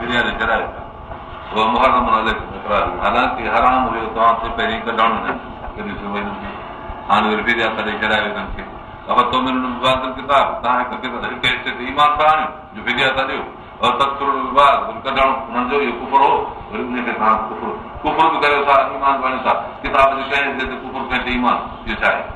برياني حالانڪه حرام هيو توهان پهرين ڪڍڻو نه هاڻي وري بريا کي ڪتاب ڪفر به ڪيو ٿا ايمان بڻيو ٿا ڪتاب جي ڪنهن حصي تي ڪفر ايمان اهو ڇا آهي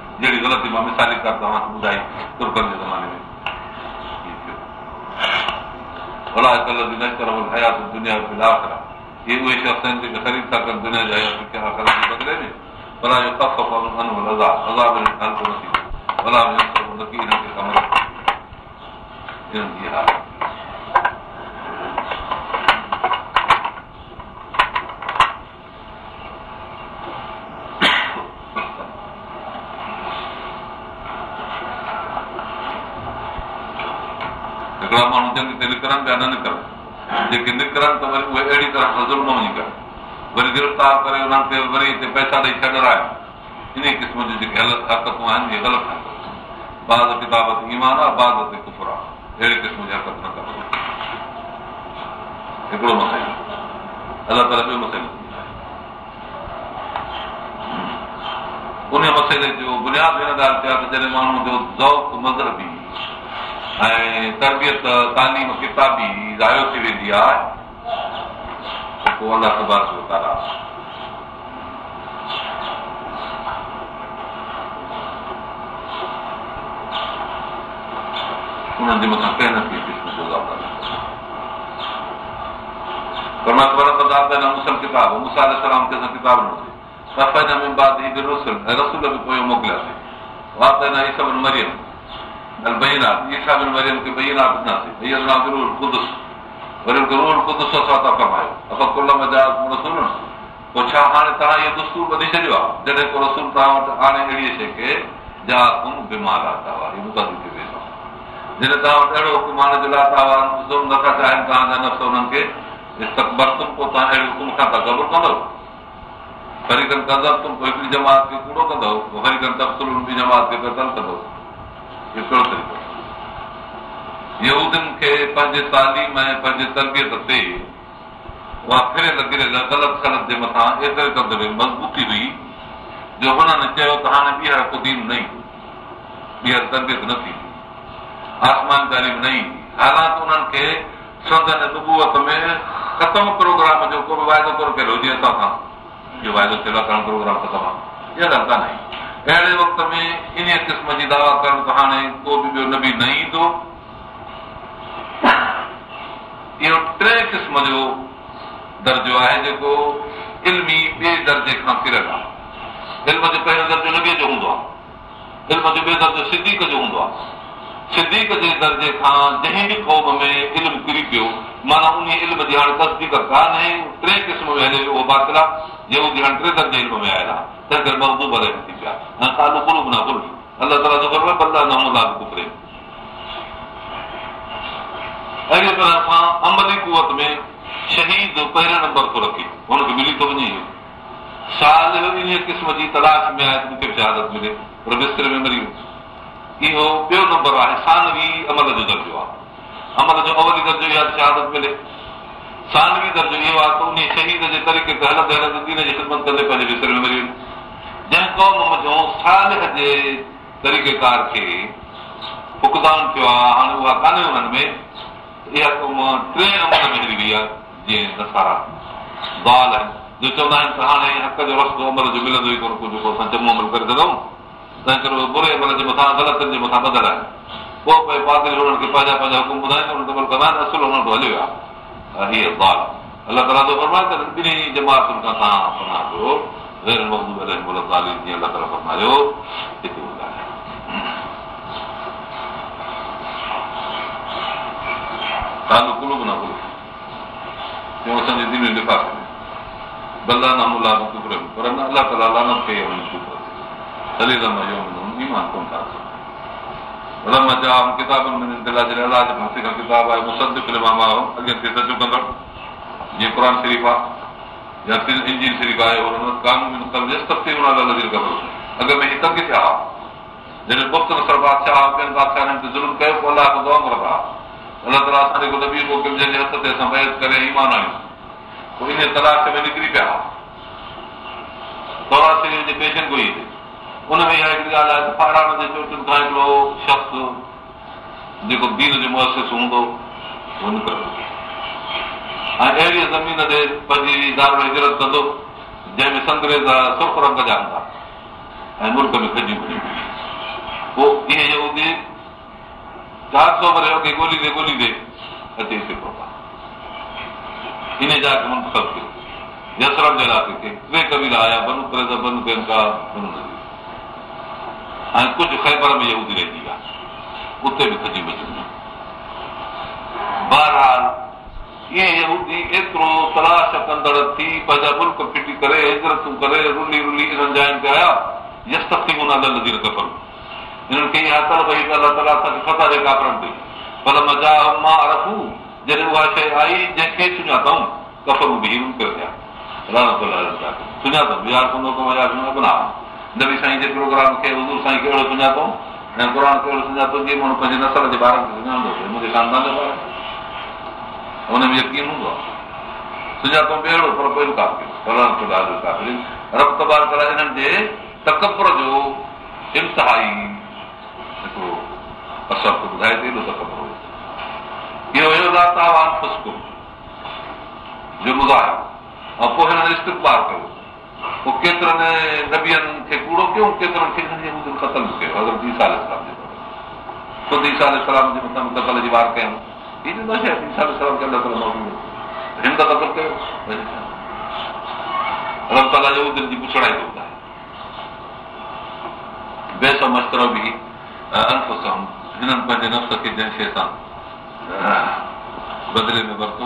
جهڙي غلطي مان مثالي ڪر توهان کي ٻڌائي ترڪن جي زماني ۾ حيات دنيا اهي اهي شخص آهن جيڪي خريد ٿا ڪن دنيا جا بدلي ۾ ڀلا جو ڪف ڀلا هڪڙا ماڻهو چون تي نڪرن پيا نه نڪرن جيڪي نڪرن ته وري اهي اهڙي طرح سان ظلم وڃي ڪري وري گرفتار ڪري انهن کي وري هتي پئسا ڏيئي ڇڏايو ان قسم جون جيڪي حرڪتون آهن اهي غلط آهن بعد ڪتاب تي ايمان آهي بعد تي ڪفر آهي اهڙي قسم جي حرڪت نه ڪن هڪڙو مسئلو الله تالا ٻيو مسئلو ان مسئلي جو بنياد هن ڳالهه تي آهي ته جڏهن ماڻهو جو ذوق مذهبي ۽ تربيت تعليم ڪتابي زايو ٿي ويندي آهي پوءِ الله تبار جو تارا انهن جي مٿان ڪنهن نه موڪلياسين جماعت کي ڪوڙو ڪندؤ هڪڙو طريقو يودين کي پنهنجي تعليم ۽ پنهنجي تربيت تي اها فريل گريل غلط خلت جي مٿان ايتري قدر مضبوطي هئي جو هنن چيو ته هاڻي ٻيهر قدين نه ايندو ٻيهر تربيت نه ٿيندي آسمان تعليم نه ايندي حالانڪه انهن کي سندن نبوئت ۾ ختم پروگرام جو ڪو به واعدو ڪونه ڪيو هجي اسان سان. اهو واعدو ٿيو آهي پروگرام ختم آهي. اها ڳالهه ڪانهي اهڙي وقت ۾ ان قسم جي دعويٰ ڪرڻ ته هاڻي ڪو به ٻيو نبي نه ايندو اهو ٽي قسم جو درجو آهي جيڪو علمي ٻئي درجي کان ڪريل آهي. علم جو پهريون درجو نبيءَ جو هوندو آهي. علم جو ٻيو درجو سديڪ جو هوندو آهي سديڪ جي درجي کان جنهن به قوم ۾ علم ڪري پيو. معنيٰ ان علم جي هاڻي تصديق ڪانهي ٽي قسم ۾ هلي اهو باطل آهي جي هاڻي ٽي درجي علم ۾ آيل آهي. تنهن ڪري محبوب ٿي پيا. ۽ ڪالو گرو نه گرو الله تالا جو ڪر بندا نه هوندا ڪتري. اهڙي طرح سان املي ڪوت ۾ شهيد پهريون نمبر ٿو رکي. هن کي ملي ٿو وڃي. سال ان قسم جي تلاش ۾ آهي مون کي شهادت ملي. پر بستر ۾ مري اهو ٻيو نمبر آهي سانوي عمل جو درجو آهي. عمل جو اولي درجو اها شهادت ملي. سانوي درجو اهو آهي ته ان شهيد جي طريقي تي هلندي هلندي دين جي خدمت ڪندي پنهنجي بستر ۾ مري جنهن قوم جو سال جي طريقيڪار کي فڪدان ٿيو آهي هاڻي اها ڪانهي هنن ۾ اها قوم ٽي نمبر ۾ هلي وئي آهي جيئن دسارا دال آهن جو چوندا آهن ته هاڻي حق جو رستو عمل جو ملندو ئي ڪونه ڪو جيڪو اسان چڱو عمل ڪري سگهون تنهن ڪري اهي بري عمل جي مٿان غلتن جي مٿان ٻڌل آهي پوءِ پئي پادري هنن کي پنهنجا پنهنجا حڪم ٻڌائيندا هنن ڪمل ڪندا آهن اصل هنن وٽ هلي ويا هيءَ بال الله تالا ٿو فرمائي ته ٻنهي جماتن کان توهان اپنا ڪيو غير موجود رحم جيئن الله تالا فرمايو هتي ٻڌايو توهان جو ڪل به نه ڪل چيو اسان جي دل لفا ڪندي بلدان پر نه الله تالا لعنت کي هنن شڪر ايمان ڪونه ٿا رم جا ڪتابن دلا جي الله جي ڀاتي کان ڪتاب آهي مسد فلم اڳي تي سچو ڪندڙ جيئن قر شريف آهي يا انجين شريف آهي قانون اڳ ۾ هي تنگ ٿيا جڏهن مفت نسر بادشاهه ٻين بادشاهن تي ظلم ڪيو پوءِ الله دعا ڪندا الله تالا اسان جيڪو نبي موڪليو جنهن جي هٿ تي اسان بحث ڪري ايمان آهيون پوءِ ان تلاش ۾ نڪري پيا توراسي جي پيشن گوئي تي ان ۾ اها هڪڙي ڳالهه آهي پاراڻ جي چوٽين کان هڪڙو شخص جيڪو دين جو مهسس هوندو نڪرندو ۽ اهڙي زمين تي پنهنجي دارو هجرت ڪندو جنهن ۾ سنگريز سرک رنگ جا هوندا ۽ ملڪ ۾ کجي کڄيون پوءِ اهي چار سؤ وري اڳي ڳولهيندي ڳولهيندي اچي هتي پهتا ان جا منتب ڪيو يسرم جي علائقي ٽي ڪبيلا آيا بنو ڪري بنو ڪن بنو ۽ ڪجهه خيبر ۾ يهودي رهندي آهي اتي به کجي بچيون بهرحال ائين يهودي ايترو تلاش ڪندڙ ٿي پنهنجا ملڪ ڦٽي ڪري هجرتون ڪري رلي رلي انهن جائن تي آيا يس ٿي منا لڌي ڪپل هنن کي اها هئي ته الله تالا اسان کي خطا جي ڪاپرن تي پر مزا مان رکون جڏهن اها شيءِ آئي جنهن کي سڃاتئون ڪفرو به منڪر ٿيا سڃاتئون يار ڪندو ڪم يار نه نبي سائين جي پروگرام کي حضور سائين کي اهڙو سڃاتئون ۽ قر کي اهڙو سڃاتو جيئن ماڻهو پنهنجي نسل جي ٻارن کي سڃاڻندو منهنجي خاندان جو ٻار هن ۾ يقين هوندو آهي سڃاتو به اهڙو پر ڪوئي انڪار ڪيو رب تبار ڪري هنن جي تڪبر جو امتهائي هڪڙو اثر ٻڌائي ٿي ايڏو ته خبر هو اهو هيو جو ٻڌايو ۽ پوءِ هنن استقبار ڪيو پوءِ ڪيترن نبين کي ڪوڙو ڪيو ڪيترن کي ختم ڪيو حضرت ايسا اسلام جي خود ايسا اسلام جي مٿان ڪتل جي وار ڪيون هيءَ نه شيءِ ايسا اسلام کي تالا هن ته قتل ڪيو رب تالا جو دل جي پڇڙائي ٿو ٻڌائي بيس مسترو به هنن پنهنجي نفس کي جنهن شيءِ سان بدلي ۾ ورتو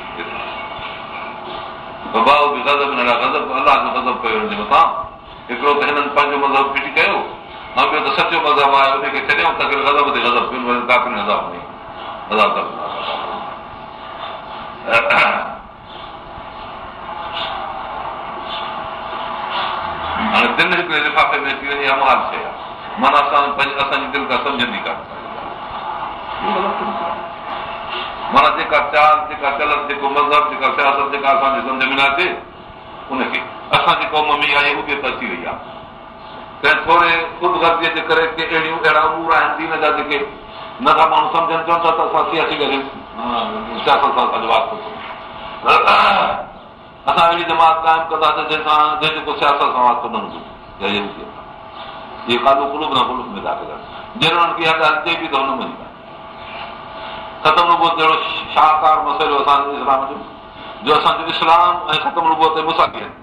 ببائو به غضب نه غضب الله جو غضب ڪيو هن جي مٿان. هڪڙو ته هنن پنهنجو مذهب ڦٽي ڪيو. ۽ ٻيو ته سچو مذهب آهي ان کي ڇڏيئون ته غضب تي غضب ڪيو ڪافي نزاب ۾ هاڻي دل هڪڙي لفافي ۾ اچي وڃي امال شيءِ آهي معنيٰ اسان پنهنجي اسان جي دل کان سمجهندي ڪانه معنيٰ جيڪا چال جيڪا چلت جيڪو مذهب جيڪا سياست جيڪا اسان جي سمجهه ۾ نه اچي ان کي اسان جي قوم ۾ اها يوبيت اچي وئي آهي ڪنهن ٿوري خود گرديءَ جي ڪري ڪي اهڙيون اهڙا امور آهن دين جا جيڪي نٿا ماڻهو سمجهن چون ٿا ته اسان سياسي ڪري سياست سان اسان جو واستو اسان اهڙي جماعت قائم ڪنداسين جنهن سان جنهن جيڪو سياست سان واستو نه هوندو اهي ڪاڏو ڪلب نه ڪلب ۾ ٿا ڪن جهڙو هنن کي اها ڳالهه چئي به ته هن مڃي ختم ربو جهڙو شاهڪار مسئلو اسان جي اسلام جو جو اسان جو اسلام ۽ ختم ربو تي مسافي آهن.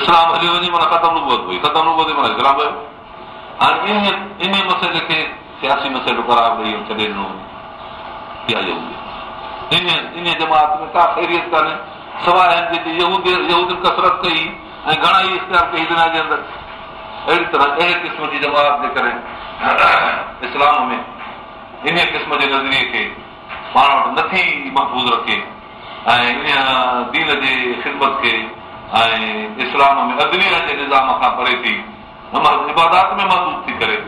اسلام هلي وڃي معنيٰ ختم ربو هئي ختم ربو تي معنيٰ اسلام ويو هاڻي ان ان مسئلي کي سياسي مسئلو ڪرار ڏيئي ڇڏي ڏنو وڃي ان ان جماعت ۾ ڪا خيريت ڪانهي. سواءِ ڪسرت ڪئي ۽ گهڻا ئي اختيار ڪئي دنيا جي اندر. اهڙي طرح اهڙي قسم جي جماعت جي ڪري اسلام ۾ ان قسم جي نظريي کي پاڻ وٽ نٿي محفوظ رکي. ۽ ان دين جي خدمت کي ۽ اسلام ۾ ادنيءَ جي نظام کان پري ٿي ابادات ۾ محسوس ٿي ڪري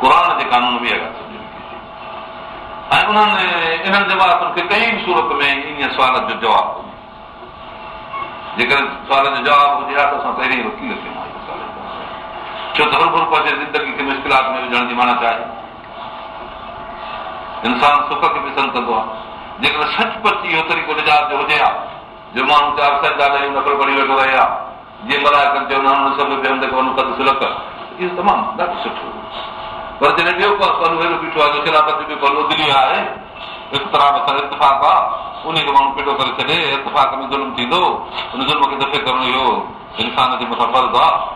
قر جي قانون ۾۽ انهن انهن جوابن کي ڪنهن به سورت ۾ ان سوال جو جواب جيڪر سوال جو جواب هجي ها ته اسان پهرين وڪيل ٿيون ڇو ته هر ملڪ جي زندگي کي مشڪلات ۾ وجهڻ جي معنيٰ آهي انسان سک کي پسند ڪندو آهي. جيڪڏهن سچ پچ اهو طريقو نجات جو هجي ها جو ماڻهو چار سزا ڏيئي نقل پڙهي ويٺو رهي ها جيئن مرائي ڪري چوندا سڀ ڪد سلڪ اهو تمام ڏاڍو سٺو پر جڏهن ٻيو پهلو اهڙو بيٺو آهي جو کلافت جو پهلو دلي آهي اختلاف سان اتفاق آهي ان کي ماڻهو پيٽو ڪري ڇڏي اتفاق ۾ ظلم ٿيندو ان ظلم کي دفعي ڪرڻ اهو انسان جي مٿان فرض آهي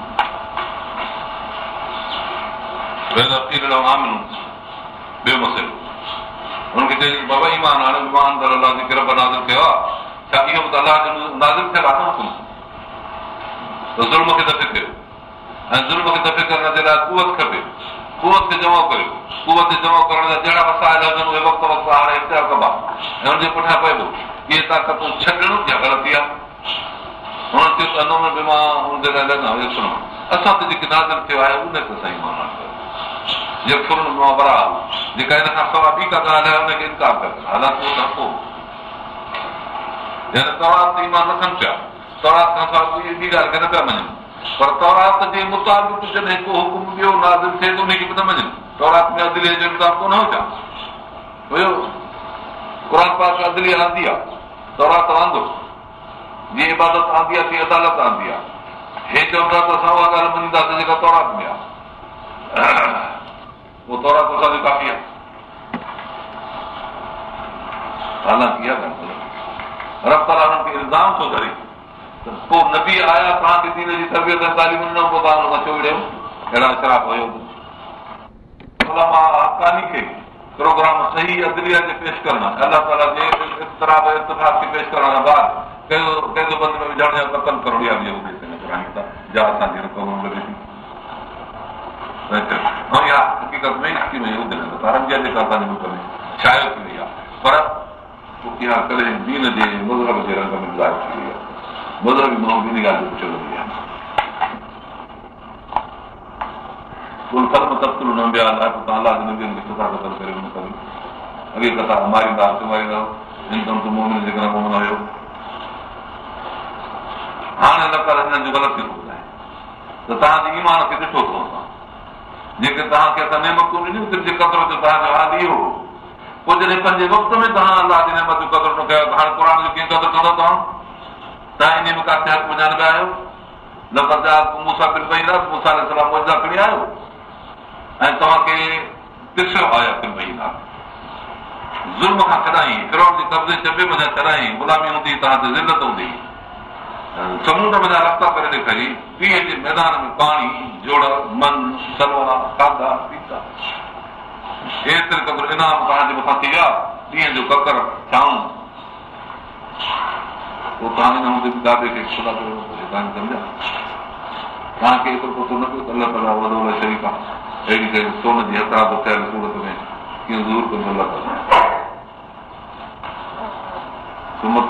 اسان ته جيڪي نازل ٿيو آهي ان تي سائين مان برا جيڪا هن کان سواءِ ٻي ڪا ڳالهه آهي هن کي انڪار ڪن حالانڪه اهو نه پوءِ تورات ايمان رکن پيا تورات کان سواءِ ٻي ڳالهه کي نه پيا مڃن پر تورات جي مطابق جڏهن ڪو حڪم ٻيو نازل ٿئي ته ان کي به نه مڃن تورات ۾ ادليءَ جو انتظام ڪونه هجان هيو قر پاڪ ادلي آندي آهي تورات واندو جيئن عبادت آندي آهي تيئن عدالت آندي آهي هي چون ٿا ته اسان اها ڳالهه مڃينداسين جيڪا تورات ۾ آهي اهو تورات اسان جي ڪافي آهي رب تالا هنن کي الزام ٿو ڪري پوءِ نبي آيا توهان کي دين جي تربيت تعليم نه پوءِ توهان ڇو وڙيو اهڙا شراب هيو کي پروگرام صحيح عدليا جي پيش ڪرڻ الله تالا جي اتراب اتفاق کي پيش ڪرڻ کان بعد ڪهڙو ڪنهن جو بند ۾ وجهڻ يا قتل ڪرڻ يا جا اسان جي رقم ٿي ۽ اها حقيقت ۾ هقيم رمجيا جيڪا اسان جي ملڪ ۾ شاعر ٿي وئي آهي پر اها ڪڏهن دين جي مذهب جي رنگ ۾ ظاهر ٿي وئي آهي مذهبي ماڻهو ٻنهي ڳالهه جو پڇيو آهي هاڻي نه ڪر هنن جو غلط ٿو ٻڌائي ته توهان جي ايمان کي ڏٺو اٿو جيڪي توهان کي اسان نيمتون ڏنيون تنهنجي قدر جو توهان جو حال اهو هو. پوءِ جڏهن پنجي وقت ۾ توهان الله جي نيمت جو قدر نه ڪيو هاڻي قر جو ڪيئن قدر ڪندو توهان؟ توهان ان ۾ ڪاٿي حق پڃاڻندا آهيو. نه مون سان مون سان کڻي آيو. ۽ توهان کي ڏسو آيا ظلم کان ڪڍائي فرون جي قبضي چبي مزا ڪڍائي گلامي هوندي توهان تي زندت هوندي سمنڊ ۾ رستا ڪري ڏيکاري پيءُ جي ميدان ۾ پاڻي جوڙ من سلوا کاڌا پيتا ايتري قدر انعام توهان جي مٿان ٿي ويا ڏينهن جو ڪڪر ڇائون پوءِ توهان هن هوندي دادي کي خدا ڪيو سمجهان توهان کي ايترو پتو نه پيو الله تالا وڏو وڏو شريف آهي اهڙي ڪهڙي سون جي هٿرات ٿيل سورت ۾ ڪيئن ضرور ڪندو الله تالا سمت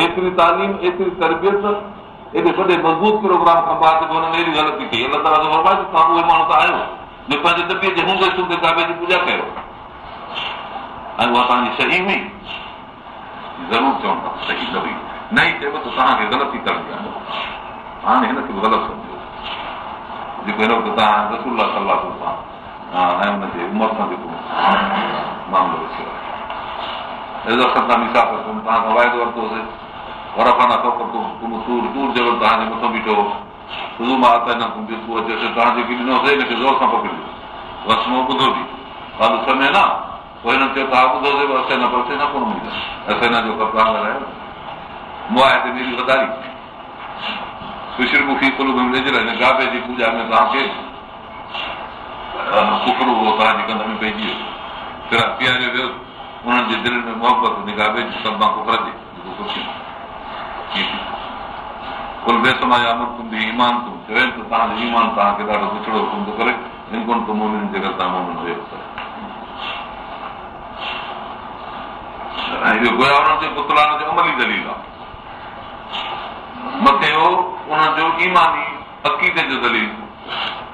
ايتري تعليم ايتري تربيت ايڏي وڏي مضبوط پروگرام کان بعد به هنن اهڙي غلطي ڪئي الله تالا توهان اهي ماڻهو ته آهيو جو پنهنجي دٻيءَ جي هوندي سوندي ڪابي جي پوڄا ڪيو ۽ اها توهان جي صحيح هئي ضرور چون ٿا صحيح نه هئي نه ئي چئبو ته توهان کي غلطي ڪرڻي آهي هاڻي هن کي غلط سمجهو جيڪو هن وقت توهان رسول صلاح سان ۽ هن جي عمر سان جيڪو معاملو ٿيو آهي توهان واعدو ورتوسين ورفانا سور دور جهڙو توهان جي مٿان بيٺو توهان جيڪي ڏنوسين هن کي زور سان پڪڙيو بس مون ٻڌو به سمي نه پوءِ هنن چيو توهان ٻڌوسين اسي نه پرسي نه ڪونه ملندو اسي نه جو ڪپڙا لڳايو مئا هتي ٻي وڌاري خوشبو ڪل ۾ هن گابي جي پوڄا ۾ توهان کي ڪڪڙو اهو توهان جي ڪنڌ ۾ پئجي ويو ڦر پياري ويو انهن جي دل ۾ محبت گابي جي سڀ مان ڪڪر جي ڪل بيسما يا ملڪ به ايمان تون چون ته توهان جو ايمان توهان کي ڏاڍو پڇڙو حڪم ٿو ڪري هن ڪونه تون مومن جي ڪري توهان مومن هيو ۽ اهو گويا انهن جو پتلان جو املي دليل آهي مٿي هو انهن جو ايماني عقيدي جو دليل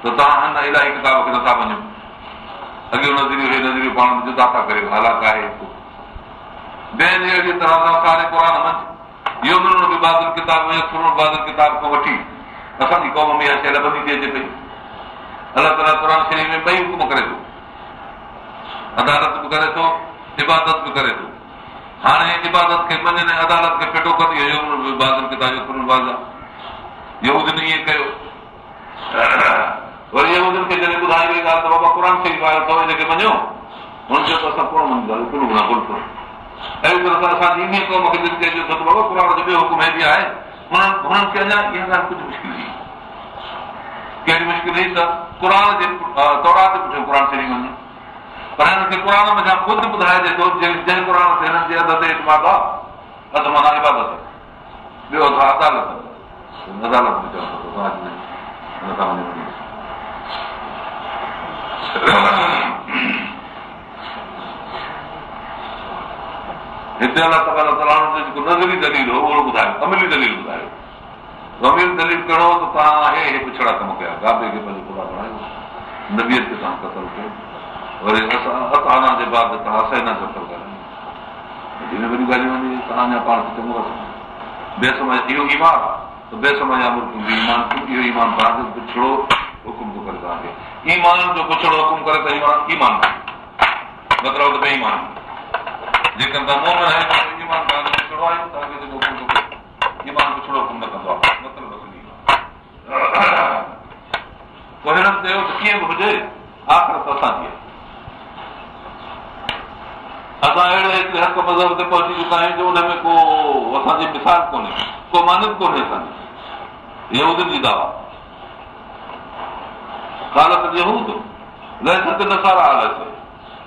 ته توهان هن الاهي ڪتاب کي نٿا وڃو اڳي نظريو هي نظريو پاڻ جدا ٿا ڪريو حالات آهي ٻئي اهڙي طرح سان ساري قر منجهه اهو به بادل ڪتاب بادل ڪتاب کان وٺي اسان جي قوم ۾ اها شيءِ لڀندي ٿي اچي پئي الله تالا قر شرير ۾ ٻئي حڪم ڪري ٿو. عدالت به ڪري ٿو عبادت به ڪري ٿو. هاڻي عبادت کي مڃن عدالت کي ڦٽو ڪندي بادل ڪتاب اهو ائين ڪيو. وري کي جڏهن ٻڌائي وئي ڳالهه ته بابا قر شريف آيو اٿو هن کي مڃو هن چيو ته اسان ڪونه مڃينداسين اهڙي طرح سان اسان جي ان قوم کي دل ڪيو ته بابا قر جو ٻيو حڪم هيڏي آهي هنن کي اڃا اها ڳالهه ڪجهه مشڪل هئي ڪهڙي مشڪل هئي ته قر جي تورا تي پٺيو قر شريف وڃي پر هنن کي قر ۾ ڇا خود ٻڌائجي ٿو جنهن قر تي هنن جي اد تي اتماد آهي اڌ معنيٰ عبادت ٻيو اٿو عدالت عدالت ۾ هتي الله تالا جيڪو نزري دليل هو اهو ٻڌايو املي دليل ٻڌايو امير دليل ڪهڙو ته توهان هي هي پڇڙا ڪم ڪيا گابي کي پنهنجو پرا بڻايو نبيءَ تي توهان ڪتل ڪيو وري اسان اتانا جي بعد توهان اسينا ڪتل ڪيو ان وڏيون ڳالهيون وڃي توهان اڃا پاڻ کي چڱو بيسمجهه اهو ايمان آهي ته بيسمجهه ايمان اهو ايمان توهان جو پڇڙو حڪم ٿو ڪري توهان کي ايمان جو پڇڙو حڪم ڪري ته ايمان ايمان مطلب ته بيئيمان جيڪر توهان موهن آهيو ايمان توهان جو پڇڙو آهي توهان کي جيڪو ڪري ايمان پڇڙو حڪم نه ڪندو آهي مطلب پوءِ هنن چيو ته ڪيئن به هجي آخر ته اسان جي آهي اسان اهڙي هڪڙي حق مذهب تي پهچي چڪا آهيون جو هن ۾ ڪو اسان جي مثال ڪونهي ڪو مانت ڪونهي اسان جي اهي جي دعويٰ حالت يود لهست نسارا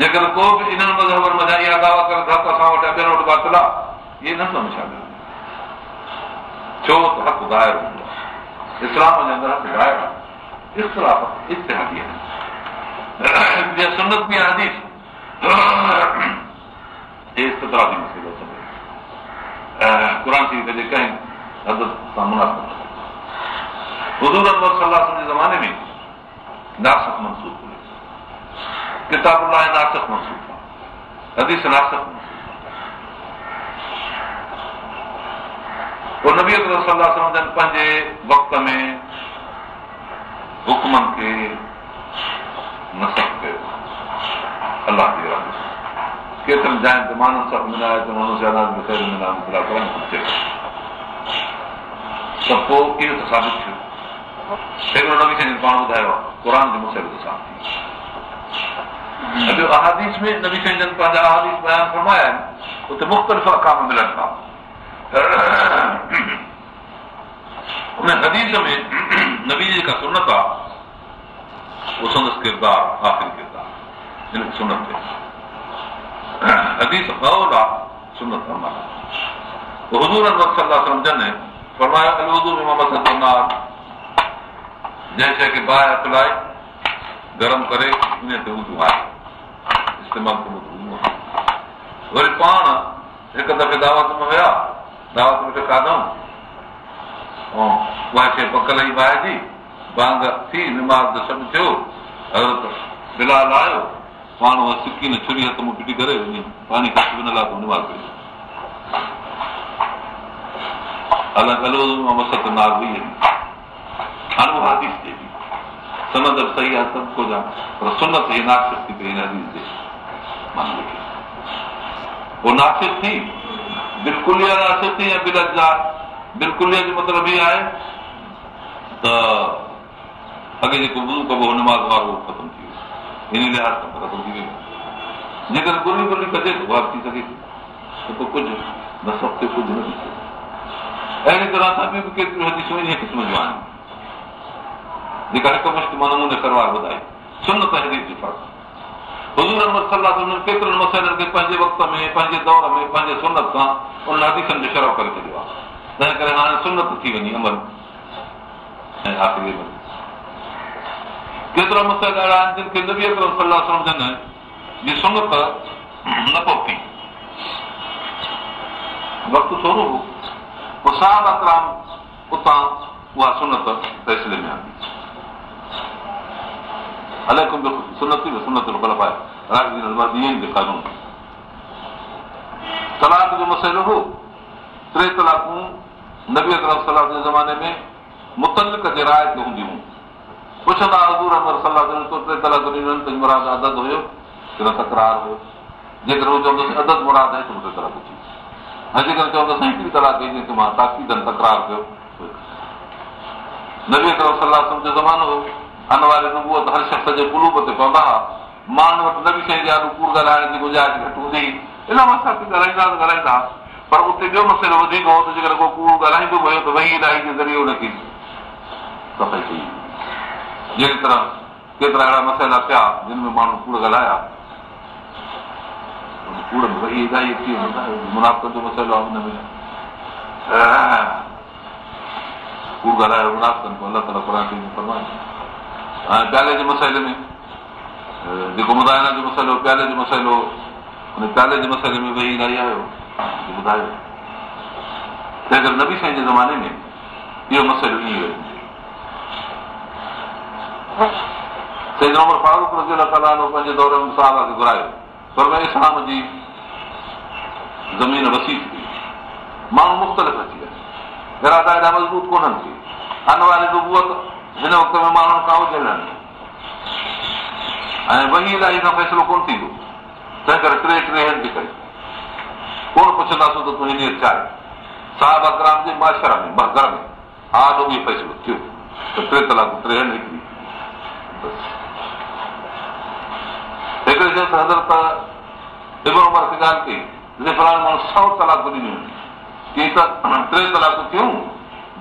جيڪر ڪو به انهن مذهبن مٿان اها دعويٰ ڪري ته حق اسان وٽ ٻين وٽ باطل آهي اهي نه سمجهه ڇو ته حق ٻڌايو هوندو آهي اسلام جي اندر حق ٻڌايو آهي اختلاف اتحادي آهي سنت به حديث اختلافي مسئلو قر شريف جي ڪنهن حد سان مناسب حضور انور صلاح جي زماني ۾ ناسڪ هئي ڪتاب لاءِ ناسڪ منسوک آهي حديث ناسڪ پوءِ نبي صلاح سمجهن پنهنجي وقت ۾ حڪمن کي نسڪ ڪيو الله جي ڪيترن جائن تي ماڻهن سڀ ملائي ته ته پوءِ اهو ته ثابت ٿيو هڪڙو نبي سائين پاڻ ٻڌايو آهي قر جي مسئل سان ٻيو احاديث ۾ نبي سائين جن پنهنجا احاديث بيان فرمايا آهن اتي مختلف اڪام ملن ٿا ان حديث ۾ نبي جي جيڪا سنت آهي اهو سندس ڪردار آخري ڪردار هن سنت تي حديث ڪول آهي سنت عمل حضور صلاح سمجهن فرمايو جنهن شيءِ کي باهه هٿ لاءِ گرم ڪري ان تي ادو آهي استعمال وري پاڻ هڪ دفعي دعوت ۾ ويا دعوت ۾ کاڌئون ۽ اها شيءِ پڪل ئي باهه جي بانگ ٿي نماز سڀ ٿيو. حضرت بلال آيو. ماڻهو سڪي نه ڇري هٿ مون ڦٽي ڪري پاڻي کس به نه لاءِ نماز ڪئي. الڳ الڳ مست ناگ هئي هاڻي اها ٿئي ٿي سند به صحيح آهي سڀ آهي پر سنت هي ناسڪ ٿي پئي هن حديث جي پوءِ ناسڪ ٿي بلڪل ناسڪ ٿي يا بلت جا بلڪل جو مطلب اهو آهي ته اڳي جيڪو وضو ڪبو هن وارو اهو ختم ٿي ويو ان لحاظ سان ختم ٿي ويو جيڪر گلي گلي ڪجي ته اها ٿي سگهي ٿي ته پوءِ ڪجهه نه سڀ ڪجهه نه ٿي سگهي اهڙي طرح سان ٻيون به ڪيتريون حديثون ان قسم جون آهن جيڪا هڪ مشت نموني سروار ٻڌائي سن ته حديث جو فرق حضور احمد صلاح ڪيترن مسئلن کي پنهنجي وقت ۾ پنهنجي دور ۾ پنهنجي سنت سان ان حديثن جو شرف ڪري ڇڏيو آهي تنهن ڪري هاڻي سنت ٿي وڃي عمل ۽ آخري ڪيترا مسئلا اهڙا آهن جن کي نبي اڪرم صلاح سمجهن جي سنت نه پهتي وقت ٿورو هو پوءِ صاحب اڪرام اتان اها سنت فيصلي ۾ آندي الائي ڪو سنت سنت غلط آهي قانون تلاڪ جو مسئلو هو ٽي تلاڪون نبي اڪرم صلاح جي زماني ۾ متلڪ جي راءِ تي هونديون هيون پڇندا حضور امر صلاح ٽي تلاڪ ڏنن ته مراد عدد هيو ڪه نه تڪرار هيو جيڪر هو چوندس عدد مراد آهي ته ٽي تلاڪ ٿي ۽ جيڪر چوندس هڪڙي تلاڪ ڏني ته مان تاقيدن تڪرار ڪيو نبي اڪرم صلاح جو زمانو هو ان واري نبوئت هر شخص جي ڪلوب تي پوندا هئا ماڻهو وٽ نبي شيءِ جا ڪوڙ ڳالهائڻ جي گنجائش گهٽ هوندي ان مان ڳالهائيندا ڳالهائيندا پر اتي ٻيو مسئلو وڌيڪ هو ته جيڪر ڪو ڪوڙ ڳالهائيندو پيو ته وهي الاهي جي ذريعي هن کي جهڙي طرح ڪيترا اهڙا مسئلا ٿيا جن ۾ ماڻهو ڪوڙ ڳالهايا ڪوڙ ۾ وهي الاهي ٿي منافت جو مسئلو آهي هن ۾ ڪوڙ ڳالهايو منافتن پوءِ الله تالا قر فرمائي پيالي جي مسئلي ۾. جيڪو مدائنا جو مسئلو پيالي جو مسئلو پيالي جي مسئلي ۾ ويهي زماني ۾ اهو مسئلو زمين وسي ماڻهو مختلف اچي ويا ايڏا مضبوط ڪونهن ٿي هن وقت ۾ ماڻهن کان اجڙن ۽ وهي الاهي کان فيصلو ڪونه ٿيندو تنهن ڪري ٽي ٽي هنڌ ڪري ڪونه پڇنداسين ته تون هيئن چاهي صاحب اڪرام جي ماشر ۾ گهر ۾ ها ته اهو فيصلو ٿيو ته ٽي ڪلاڪ ٽي هڪڙي هڪڙي شيءِ حضرت ابن عمر کي ڳالهه ڪئي فلاڻي ماڻهو سؤ ڪلاڪ ڏنيون ڪه ته ٽي ڪلاڪ ٿيون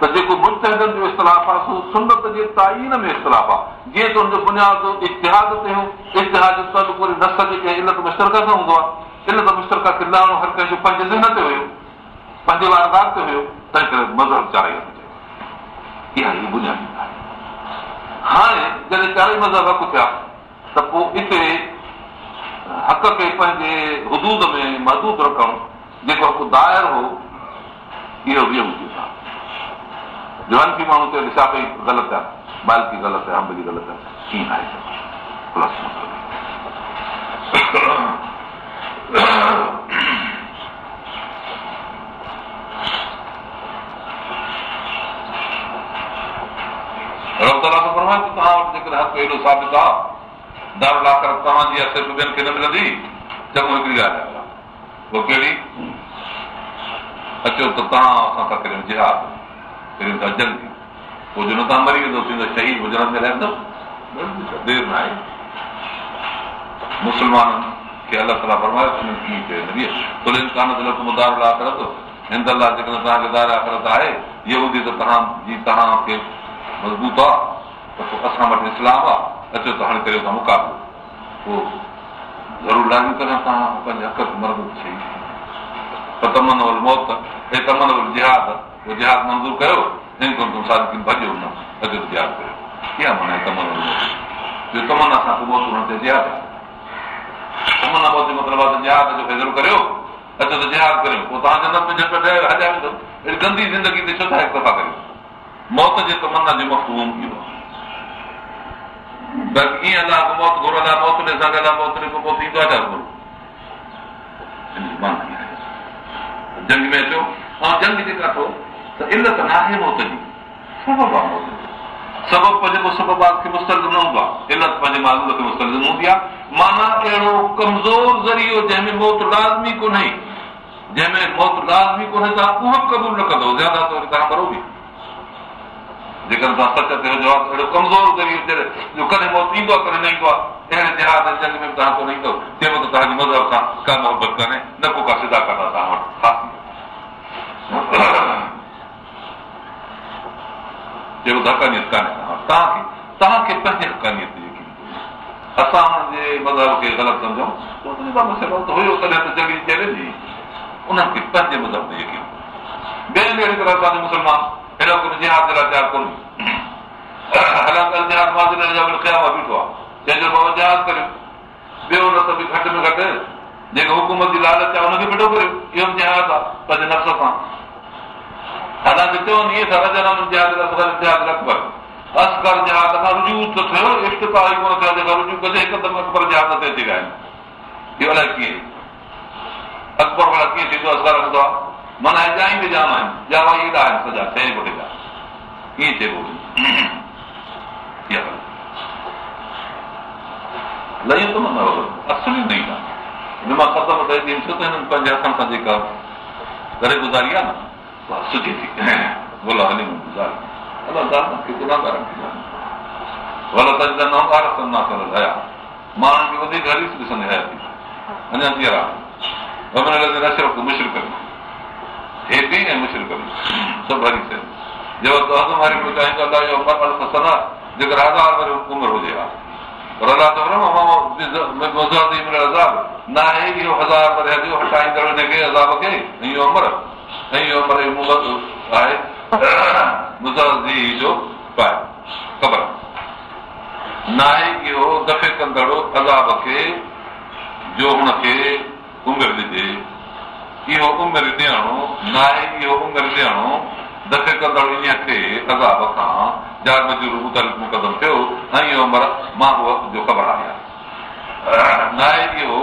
ته جيڪو متهدن جو اختلاف آهي سنت جي تائين ۾ اختلاف آهي جيئن ته هن جو بنياد اتحاد تي هو اتحاد جو وري نس جيڪي علت مشترڪ سان هوندو آهي ان ته مشترڪا ڪردار هر ڪنهن جو پنهنجي ذهن تي هيو پنهنجي واردار تي هيو تنهن ڪري مذهب چاري اها ئي بنيادي هاڻي جڏهن چارئي مذهب حق ٿيا ته پوءِ هتي حق کي پنهنجي حدود ۾ محدود رکڻ جيڪو حق داير هو اهو به هجي ٿا جواني ماڻهو چيو ڏسان پئي غلط آهي انب جي غلط ثابت آهي در کي چڱو هڪڙي ڳالهه آهي ته توهان ڪريون ٿا جلدي پوءِ جو نه توهان مري ويندو ٿيندو شهيد هجڻ ۾ رهندو دير نه آهي مسلمانن کي الله تالا فرمايو تلن ڪانه مدار آخرت هند الله جيڪڏهن توهان کي دار آخرت آهي اهو ٻڌي ته توهان جي توهان کي مضبوط آهي ته پوءِ اسان وٽ اسلام آهي اچو ته هاڻي ڪريو ٿا مقابلو پوءِ ضرور لازي طرح سان پنهنجي حق مرد شيءِ تمن موت ۽ تمن جهاد اهو جهاد منظور ڪيو ۽ ڪونه تون سادڪن ڀڄو نه اڄ جهاد ڪيو ڪيئن معنيٰ تمن جو تمنا سان تون موت هن تي جهاد تمنا موت جو مطلب آهي ته جهاد جو فيصلو ڪريو اچو ته جهاد ڪريو پوءِ توهان جنت ۾ جهٽ هڄائي ويندو اهڙي گندي زندگي تي ڇو ٿا دفعا ڪريو موت جي تمنا جو مفهوم اهو باقي ائين الله موت گهرندا موت ڏي موت ڏي پوءِ ٿيندو آهي گهرو جنگ ۾ اچو ۽ جنگ جيڪا اٿو ته علت نه آهي موت جي سبب آهي موت سبب پنهنجي سبب کي مستلز نه هوندو آهي علت پنهنجي معلوم کي مستلز هوندي آهي معنيٰ اهڙو ڪمزور ذريعو جنهن ۾ موت لازمي ڪونهي جنهن ۾ موت لازمي ڪونهي توهان اهو قبول نه ڪندو زياده طور توهان ڪرو به جيڪر توهان سچ تي هجو آهي اهڙو ڪمزور ذريعو جو ڪڏهن موت ايندو آهي ڪڏهن نه ايندو آهي اهڙي جهاد جنگ ۾ توهان ڪونه ايندو تنهن وقت توهان جي مذهب سان ڪا محبت ڪانهي نه ڪو ڪا سڌا ڪندا توهان وٽ خاص جيڪو هقانيت ڪانهي توهان توهان کي توهان کي پنهنجي هقانيت جيڪي اسان هن جي مذهب کي غلط سمجهون هيو تڏهن ته جنگي چلي جي انهن کي پنهنجي مذهب تي يقين ٻئي اهڙي طرح اسان جو مسلمان اهڙو ڪونه جهاد جي لاءِ تيار ڪونه بيٺو آهي جنهن جو بابا جهاد ڪريو ٻيو نه ته به گهٽ ۾ گهٽ جيڪو حڪومت جي لالچ آهي هن کي بٺو ڪريو اهو جهاد آهي پنهنجي نفس سان حالانڪه چون اهي ٿا جهاد اڪبر اسڪر جهاد کان رجو ته ٿيو افتڪا ئي ڪونه ٿيو جيڪا رجو ڪجي هڪدم اڪبر جهاد تي اچي ويا آهن اهو الائي ڪيئن اڪبر ڀلا ڪيئن ٿيندو اسڪر هوندو آهي معنيٰ جائي به جام آهن جاوا ايندا آهن سڄا ڇهه فوٽ جا ڪيئن چئبو لهي ٿو نه اصلي نه ايندا هن مان ختم ڪري ڇو ته هنن پنهنجي هٿن سان جيڪا ڪري گذاري آهي نه سٺي ٿي بولا هلي گذاري ماڻهن کي وڌيڪ حريص ڏسندي حياتي اڃا ٿي رها مشڪل ڪريو هي به ۽ مشڪل ڪريو سڀ هري ٿين جيڪو چاهيندو جيڪر هزار وري عمر هجي ها پر الله ته نه آهي اهو هزار وري هليو هٽائيندڙ هن کي عذاب کي ۽ اهو امر ۽ اهو امر آهي جو پائي خبر نه آهي اهو دفعي ڪندڙ عذاب کي جو هن کي عمر ڏجي اهو عمر ڏيڻو نه آهي اهو عمر ڏيڻو دفعي ڪندڙ ان کي عذاب کان جار مجور مقدم ٿيو ۽ اهو عمر مان وقت جو خبر آهي نه اهو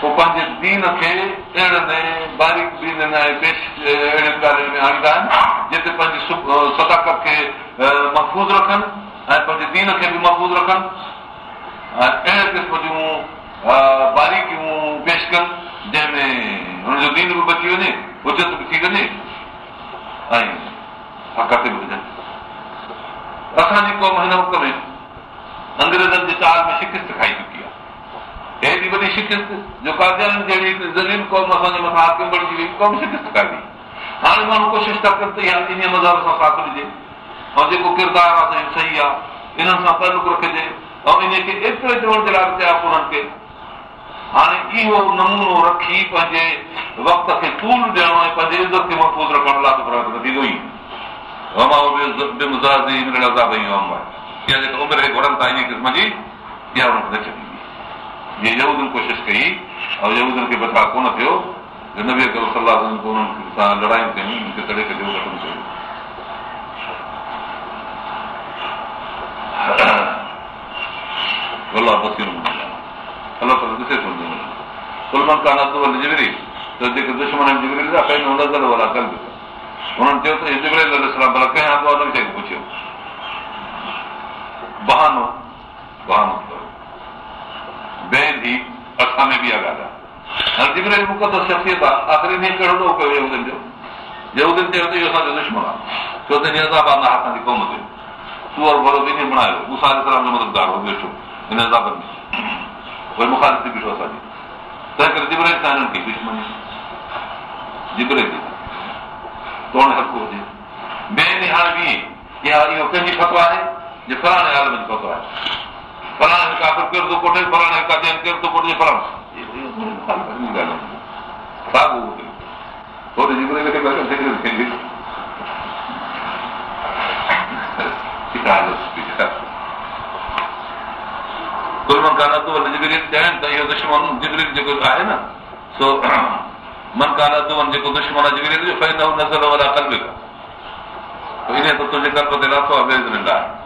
پوءِ پنهنجي دين کي اهڙي باريڪ دين پيش اهڙي ڳالهين ۾ آڻيندا آهن جتي پنهنجي سداڪت کي محفوظ رکن ۽ پنهنجي دين کي به محفوظ رکن ۽ اهڙي قسم جون باريڪيون پيش ڪن جنهن ۾ هن جو دين به بچي وڃي اجت به ٿي وڃي ۽ حق تي به هجن اسان جي قوم هن وقت ۾ انگريزن جي چال ۾ شڪست کائي چڪي آهي هيڏي وڏي شڪست جو ڪاجن جهڙي زمين قوم اسان جي مٿان حاڪم بڻجي وئي قوم شڪست کائي هاڻي ماڻهو ڪوشش ٿا ڪن ته اها ان مذهب سان ساٿ ڏجي ۽ جيڪو ڪردار آهي صحيح آهي انهن سان تعلق رکجي ۽ ان کي ايتري چوڻ جي لاءِ چيا انهن کي هاڻي اهو نمونو رکي پنهنجي وقت کي تول ڏيڻو ۽ پنهنجي عزت کي محفوظ رکڻ لاءِ ٿيندو ئي جيڪا عمر گهرن ٿا ان قسم جي اها هن کي نه ڇڏيندي جيئن يودن ڪوشش ڪئي ۽ يودن کي بچا ڪونه ٿيو؟ نبي ڪرو صلاح سان لڙايون ڪيون ان کي تڙي کي ختم ڪيو بهانو بهانو ٻئي ڌيءَ اسان ۾ به اها ڳالهه آهي جبريل مقدس شخصيت آهي آخر ان ڪهڙو ڏوهه ڪيو يهودين جو يهودين چيو ته اهو اسان جو دشمن آهي ڇو ته ان عذاب آهي اسان جي قوم تي سوئر ڀرو ان بڻايو مون سان اسلام جو مددگار هو ويٺو هن ازابن ۾ اهي مکالف ٿي بيٺو اسان جي تنهن ڪري جبريل سان هنن کي دشمني جبريل توڙ حق هجي ٻئي ڏينهن هاڻي به اها اهو ڪنهن جي فتو آهي جي فلاڻي حال ۾ فتو آهي فلاڻي ڪافر ڪير ٿو ڪوٺي فلاڻي ڪادين ڪير ٿو ڪوٺي فلاڻو ساڳيو ٿوري ڪلمن ڪانه اڌ وڃ جبريل چون ته اهو دشمن جبريل جيڪو آهي نه سو من ڪانه اڌ وڃ جيڪو دشمن آهي جبريل جو فين نظر وارا ڪلب ان ته تنهنجي ڪلب تي لاٿو آهي بيزن لاءِ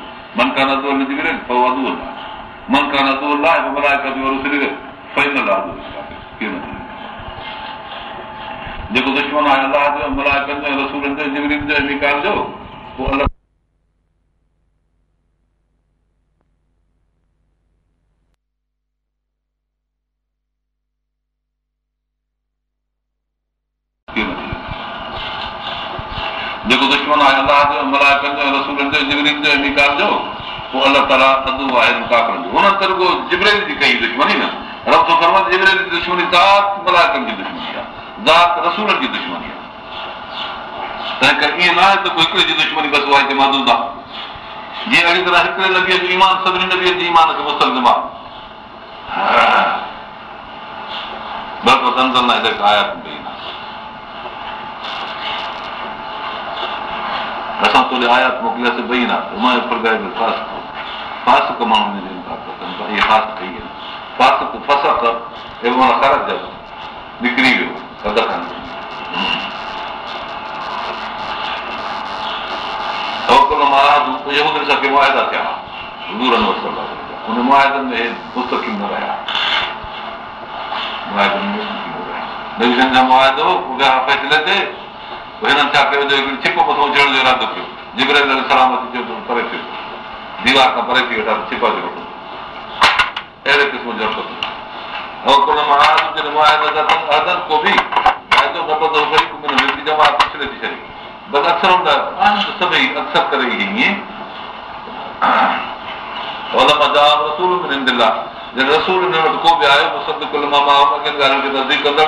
من ڪانه ادو نڪري پوءِ ادو آهي من ڪانه ادو الله ملائي ڪبي فائنل آهي جيڪو دشمن آهي جيڪو دشمن آهي الله جو ملائڪن جو رسولن جو جگرين جو نڪار جو پوءِ الله تالا ادو آهي ڪاڪرن جو هن ترگو جبريل جي ڪئي دشمني نه رب ٿو فرمائي جبريل جي دشمني ذات ملائڪن جي دشمني آهي ذات رسولن جي دشمني آهي تنهن ڪري ائين نه آهي ته ڪوئي هڪڙي جي دشمني بس اها هتي محدود آهي جيئن اهڙي طرح هڪڙي نبيءَ جو ايمان سڀني نبيءَ جي ايمان کي مسلم آهي بس دندل نه هتي آيات اسان تولي آيات موڪلياسين ٻئي نه فاسڪ ماڻهو اهي خاص ڪئي آهي فاسڪ فسڪ خرت نڪري ويو ڪد کان مئادا ٿيا هن مئادن ۾ مستقم نه رهيا مئادو فيصلي تي هنن ڇا ڪيو جو ڇپ مٿان اڇلڻ جو ارادو ڪيو جبريل سلامتي ته پري ٿيو ديوار کان پري ٿي ويٺا ڇپ جو وٺو اهڙي قسم جو ائين رسول ۾ هن وٽ ڪو به آيو سڀ ڪل مان کي تصديق ڪندڙ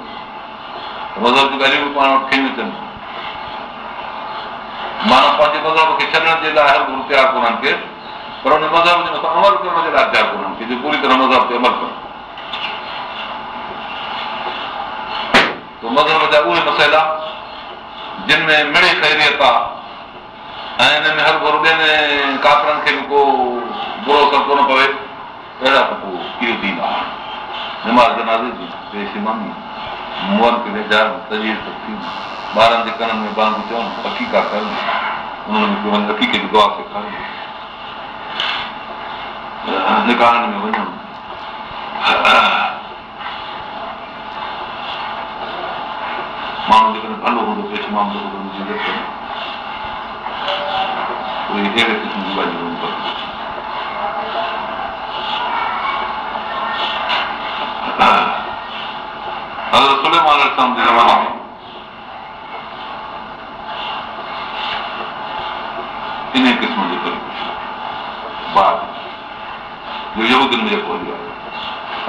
مذهب جون ڳالهيون به پاڻ وٽ کيون اچن معنيٰ پنهنجي مذهب کي ڇڏڻ جي لاءِ هر گرو تيار ڪونهن کي پر هن مذهب جي مٿان عمل ڪرڻ جي لاءِ تيار ڪونهن کي جو پوري طرح مذهب تي عمل ڪن مذهب جا اهي مسئلا جن ۾ مڙي خيريت آهي ۽ هن ۾ هر گرو ٻين ڪاپرن کي به ڪو برو اثر ڪونه پوي اهڙا ته پوءِ اهو ٿيندو آهي نماز جنازي جي مئن کي ويجها تجير ٿي ٻارن جي ڪنن ۾ بانڌو چون هقيقا ڪن انهن کي وڃي حقيقي جي دعا سيکارن نڪاهن ۾ وڃن ماڻهو جيڪڏهن ڀلو هوندو پيش معاملو اهي اهڙي قسم جي ڳالهيون حضرت سليمان اسلام جي زماني ۾ ان قسم جو ڪري جو يهودين ۾ جيڪو هليو آهي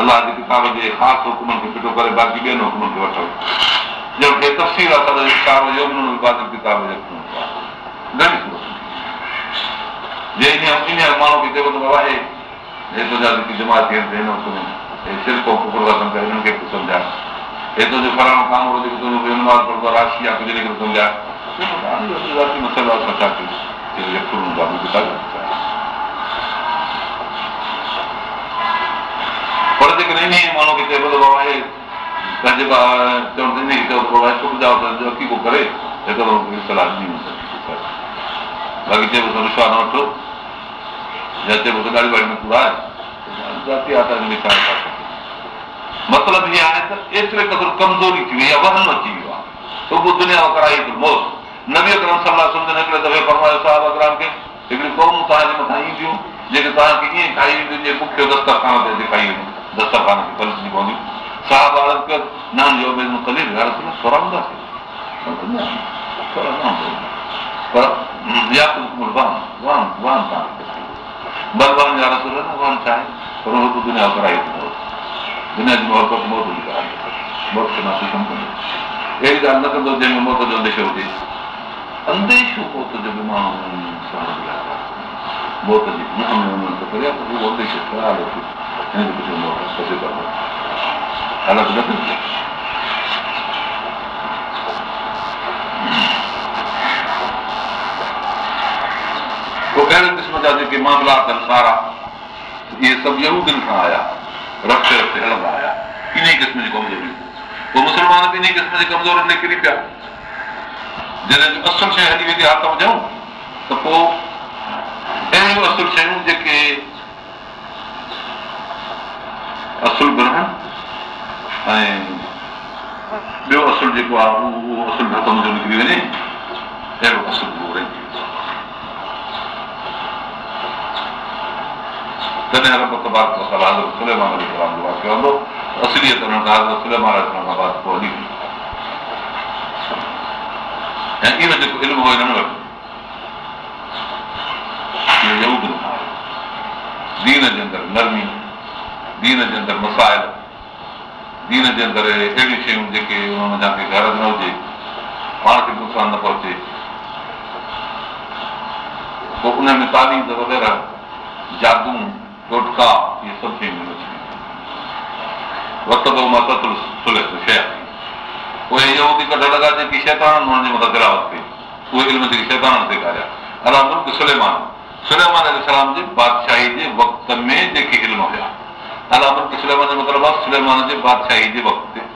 الله جي ڪتاب جي خاص حڪمن کي ڦٽو ڪري باقي ٻين حڪمن کي وٺو جنهن کي تفصيل آهي ڪتاب ڪتاب گهڻي جي ان ماڻهو کي چئبو آهي هيترو جا جيڪي جماعت ٿين هن وقت ۾ شلپ ڪن پيا هنن کي به سمجهائي هيترو جو فلاڻو ڪامرو جيڪو تنهنجو نماز پڙهندو آهي راشي آهي ڪجهه ڪري سمجهائي آهي ڇا پر جيڪڏهن ان ماڻهو کي چئبو ته آهي پنهنجي چون کي چئو بابا سک جائو ته اڪيڪو ڪري هڪڙو صلاح ڏني باقي چئبو ته وشواس نه وٺو يا چئبو ته ڏاڍي واري ۾ پورا آهي مطلب ائين آهي ته ايتري قدر ڪمزوري ٿي وئي آهي وهن اچي ويو آهي صبح دنيا ڪرائي موت نبي اڪرم صلاح سمجهن هڪڙي دفعي فرمايو صاحب اڪرام کي هڪڙي قوم توهان جي مٿان اينديون جيڪي توهان کي ائين کائي وينديون جيئن بک دسترکان تي ديکائي وينديون دسترکان کي پلٽڻي پونديون صاحب نان جو سورنداسين پر بلوان جا رسول نه واهن ڇا آهي پر اهو دنيا ڪرائي دنيا جي محبت موت جي ڳالهه موت کي ناسي ڪم ڪندو اهڙي ڳالهه نه ڪندو جنهن ۾ موت جو انديشو هجي انديشو موت جو به ماڻهو موت جي منهن ۾ وڃڻ ته ڪري اهو انديشو خيال هن جو ڪجهه موت حالت نه ٿي پوءِ اهڙي قسم جا جيڪي معاملا اٿن سارا اهي سڀ يودين کان آيا رستي رستي هلندا آيا ان قسم جي ڪمزوري پوءِ مسلمان به ان قسم جي ڪمزوري نڪري پيا جڏهن اصل شيءِ هلي ويندي هٿ وجهون ته پوءِ اهڙيون اصل شيون جيڪي اصل گرهڻ ۽ ٻيو اصل جيڪو آهي اهو اصل هٿ جو نڪري وڃي اهڙو اصل رهجي تڏهن رب تبارڪ سليمان جو واڪيو هوندو اصليت سليمان کان بعد پوءِ هلي ۽ اهو جيڪو علم هو هنن وٽ دين جي اندر نرمي دين جي اندر مسائل دين جي اندر اهڙيون شيون جيڪي انهن جا ڪي گهر نه هجي پاڻ کي نقصان نه پهچي پوءِ ان ۾ تعليم وغيره جادو ٽوٽڪا اهي سڀ شيون وقت پوءِ مان تتل سلي شيءِ اهي اهو به ڪڍ لڳا جيڪي شيطان هنن جي مٿان تلاوت ڪئي اهي علم جيڪي شيطان تي ڳالهايا الا ملڪ سليمان سليمان اسلام جي بادشاهي جي وقت ۾ جيڪي علم هئا الا ملڪ سليمان جو مطلب آهي سليمان جي بادشاهي جي وقت تي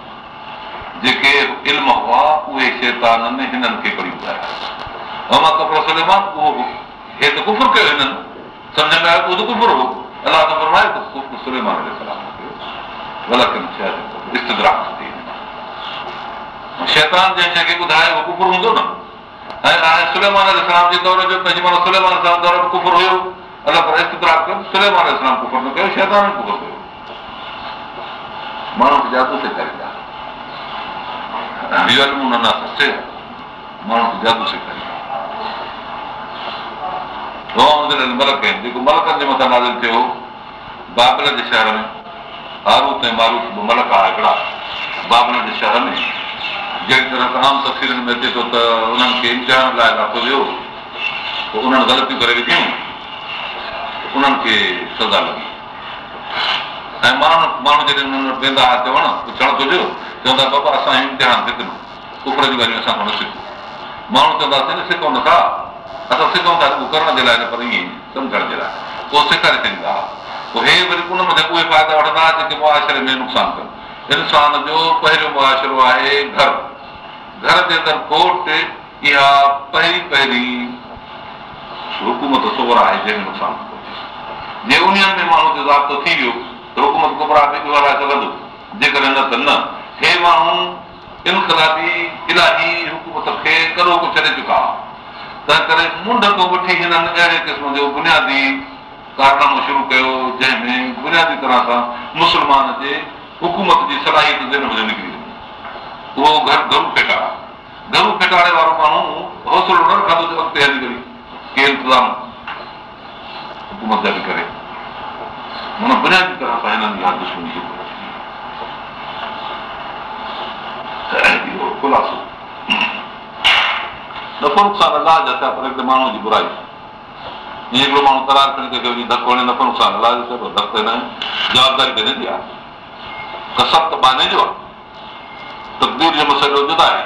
جيڪي علم هئا اهي شيتانن هنن کي پڙهي ٻڌايا مان ڪپڙو سليمان اهو هي ته ڪفر ڪيو هنن سمجهه ۾ آيو اهو ته ڪفر هو الله ته فرمائي شيطان جنهن شيءِ کي ٻڌائي اهو ڪفر هوندو نه ۽ هاڻي سليمان اسلام جي دور جو پنهنجي مهل سليمان اسلام دور ۾ ڪفر هيو الله پر استدراڪ ڪيو سليمان اسلام ڪفر نه ڪيو شيطان ڪفر ڪيو ماڻهو کي جادو سيکاريندا ماڻهو کي جادو سيکاريندا جيڪو ملڪن جي مٿان نازل ٿيو بابل جي شهر ۾ هاروت ۽ ماروت ملڪ آهي هڪڙا بابل جي شهر ۾ جهڙي طرح عام تصويرن ۾ اچي ٿو ته انهن کي امتحان لاءِ راتو ويو پوءِ انهن غلطيون ڪري وڌيون انهن کي سزا لڳي ۽ ماڻهو ماڻهو جڏهن انهن وٽ ويندا هئا چوڻ پڇڻ ٿو چوندا بابا اسان امتحان سکون ڪڪر جي ڳالهيون اسان ڪونه سکون ماڻهو چونداسين نه سکون نٿا اسان سکون ٿا ڪرڻ جي لاءِ نه پر ائين سمجهڻ جي لاءِ پوءِ سيکاري ڇڏيندا هئا پوءِ هي وري ان ۾ اهي فائدا وٺندا جيڪي معاشري ۾ نقصان ڪن انسان جو پهريون معاشرو آهي گهر گهر جي اندر ڪوٽ اها پهرين پهرين حڪومت سور آهي جنهن ۾ نقصان جي ان ۾ ماڻهو جو ضابطو ٿي ويو ته حڪومت ڪبرا به هلائي سگهندو جيڪڏهن نه ته نه هي ماڻهو انڪلابي الاهي حڪومت کي ڪرو ڪو ڇڏي چڪا تنهن ڪري منڊ کان وٺي هنن اهڙي قسم جو بنيادي ڪارنامو شروع ڪيو جنهن ۾ بنيادي طرح سان مسلمان جي حڪومت جي صلاحيت نڪري وڃي اهو گهر گهرو فيٽاڙا گهرو فيٽاڙي وارو ماڻهو حوصلو نه رکندو اڳتي هلي وري ڪي انتظام حڪومت جا به ڪري. معنيٰ بنيادي طرح سان هنن دشمني خلاصو نفعو نقصان الله جا ٿيا پر هڪڙي ماڻهو جي برائي ائين هڪڙو ماڻهو ترار کڻي ڪري ڌڪ وڻي نفعو نقصان الله جو ٿئي ڌڪ نه جوابداري ويندي آهي ڪسب ته باني جو آهي تڪدير جو مسئلو جدا آهي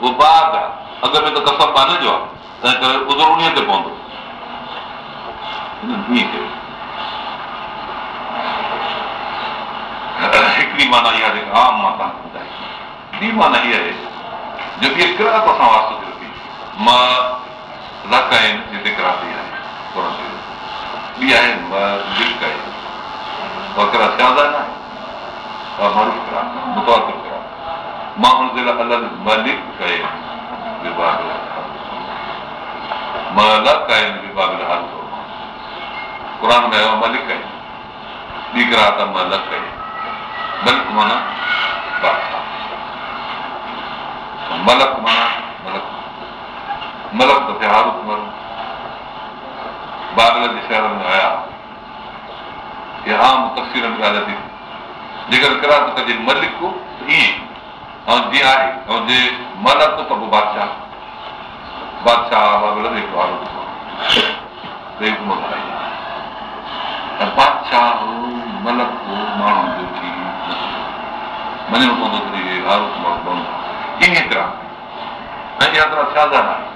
اهو باغ آهي اڳ ۾ ته ڪسب باني جو آهي تنهن ڪري ازر ان تي پوندو هڪڙي معنيٰ اها جيڪا عام مان توهان کي ٻڌائي ٻي معنيٰ اها آهي جو اها ڪرات سان واستو مان رک آهن جتي ڪراتي آهي ٻي آهي لڪ آهي اها ڪرا ٿيادا نه آهي ماڻهو ڪرا متواتر ڪرا مان هن جي لاءِ الڳ ملڪ ڪئي ملڪ آهن وڀاڳ حال قر ۾ آيو ملڪ آهي ٻي ڪرا ته ملڪ ٿيا هاروت مهل بادل جي شهرن ۾ آيا اها عام ۾ ڳالهه ٿي جيڪر ڪرات ڪجي ملڪ ائين ۽ جيئن آهي ۽ جي ملڪ ته پوءِ بادشاهه بادشاهه بادل هڪڙو هاروت بادشاهه ملڪ ماڻهن جو ٿي مڃڻو پوندو ته هاروت ماڻهو ائين هڪڙا ۽ اها طرح ڇا نه آهي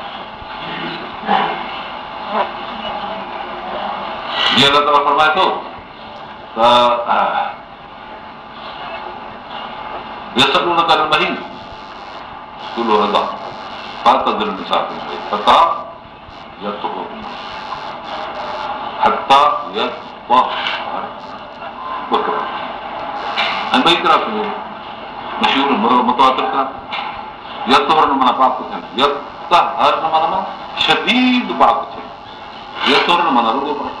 جيئن الله تالا فرمائي ٿو ته نه ڪري مهي تلو ادا دل مثال هتا يت هتا يت ۽ ٻئي طرح مشهور متواتر ڪرا يت نه معنيٰ پاڪ ٿين يت هر نه معنيٰ شديد پاڪ ٿين يت نه معنيٰ رڳو پاڪ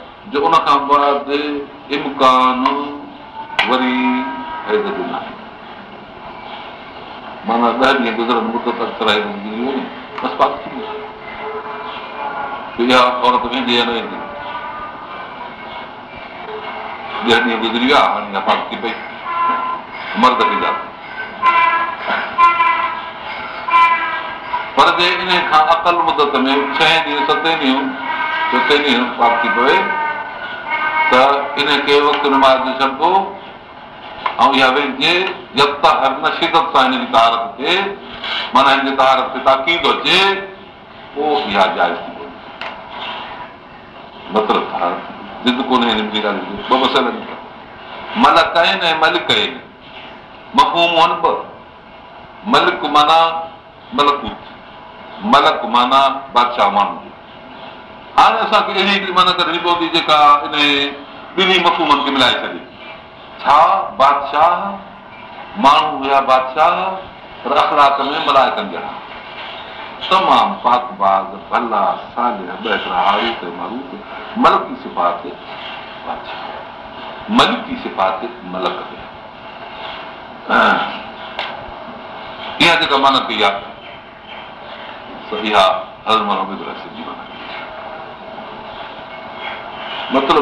جو ان کان بعد امڪان وري هيز جو نه آهي معنيٰ ڏهه ڏينهن گزرن مدت ڪرائي بس پاڪ ٿي ويو اها عورت ويندي يا نه ويندي ڏهه ڏينهن گذري ويا هاڻي اها پاڪ ٿي پئي مرد ٿيندا پر جي ان کان عقل مدت ۾ ڇهه ڏينهن ستي ڏينهن چوٿي ڏينهن پاڪ ٿي پوي ته ان کي وقت نماز ڇڏبو ۽ اها ويندي هر نه شدت سان هن جي تارت ٿئي معنيٰ هن جي تارت تي تاقيد اچي پوءِ اها جائز ٿي مطلب ضد ڪونهي هن جي ڳالهه ٻه مسئلا ملڪ آهن ۽ ملڪ آهن مفوم آهن ٻه ملڪ معنيٰ ملڪوت. ملڪ معنيٰ بادشاهه ماڻهو هاڻي اسان کي اهڙي معنيٰ ڪرڻي پوندي جيڪا ان ٻنهي مفومن کي ملائي ڇڏي ڇا بادشاهه ماڻهو هئا بادشاهه پر اخلاڪ ۾ ملايڪن جهڙا تمام پاڪ باغ ڀلا ملڪي بادشاهه ملڪي صفات ملڪ اها جيڪا معنيٰ ڪئي آهي اها هزمل جي معنيٰ مطلب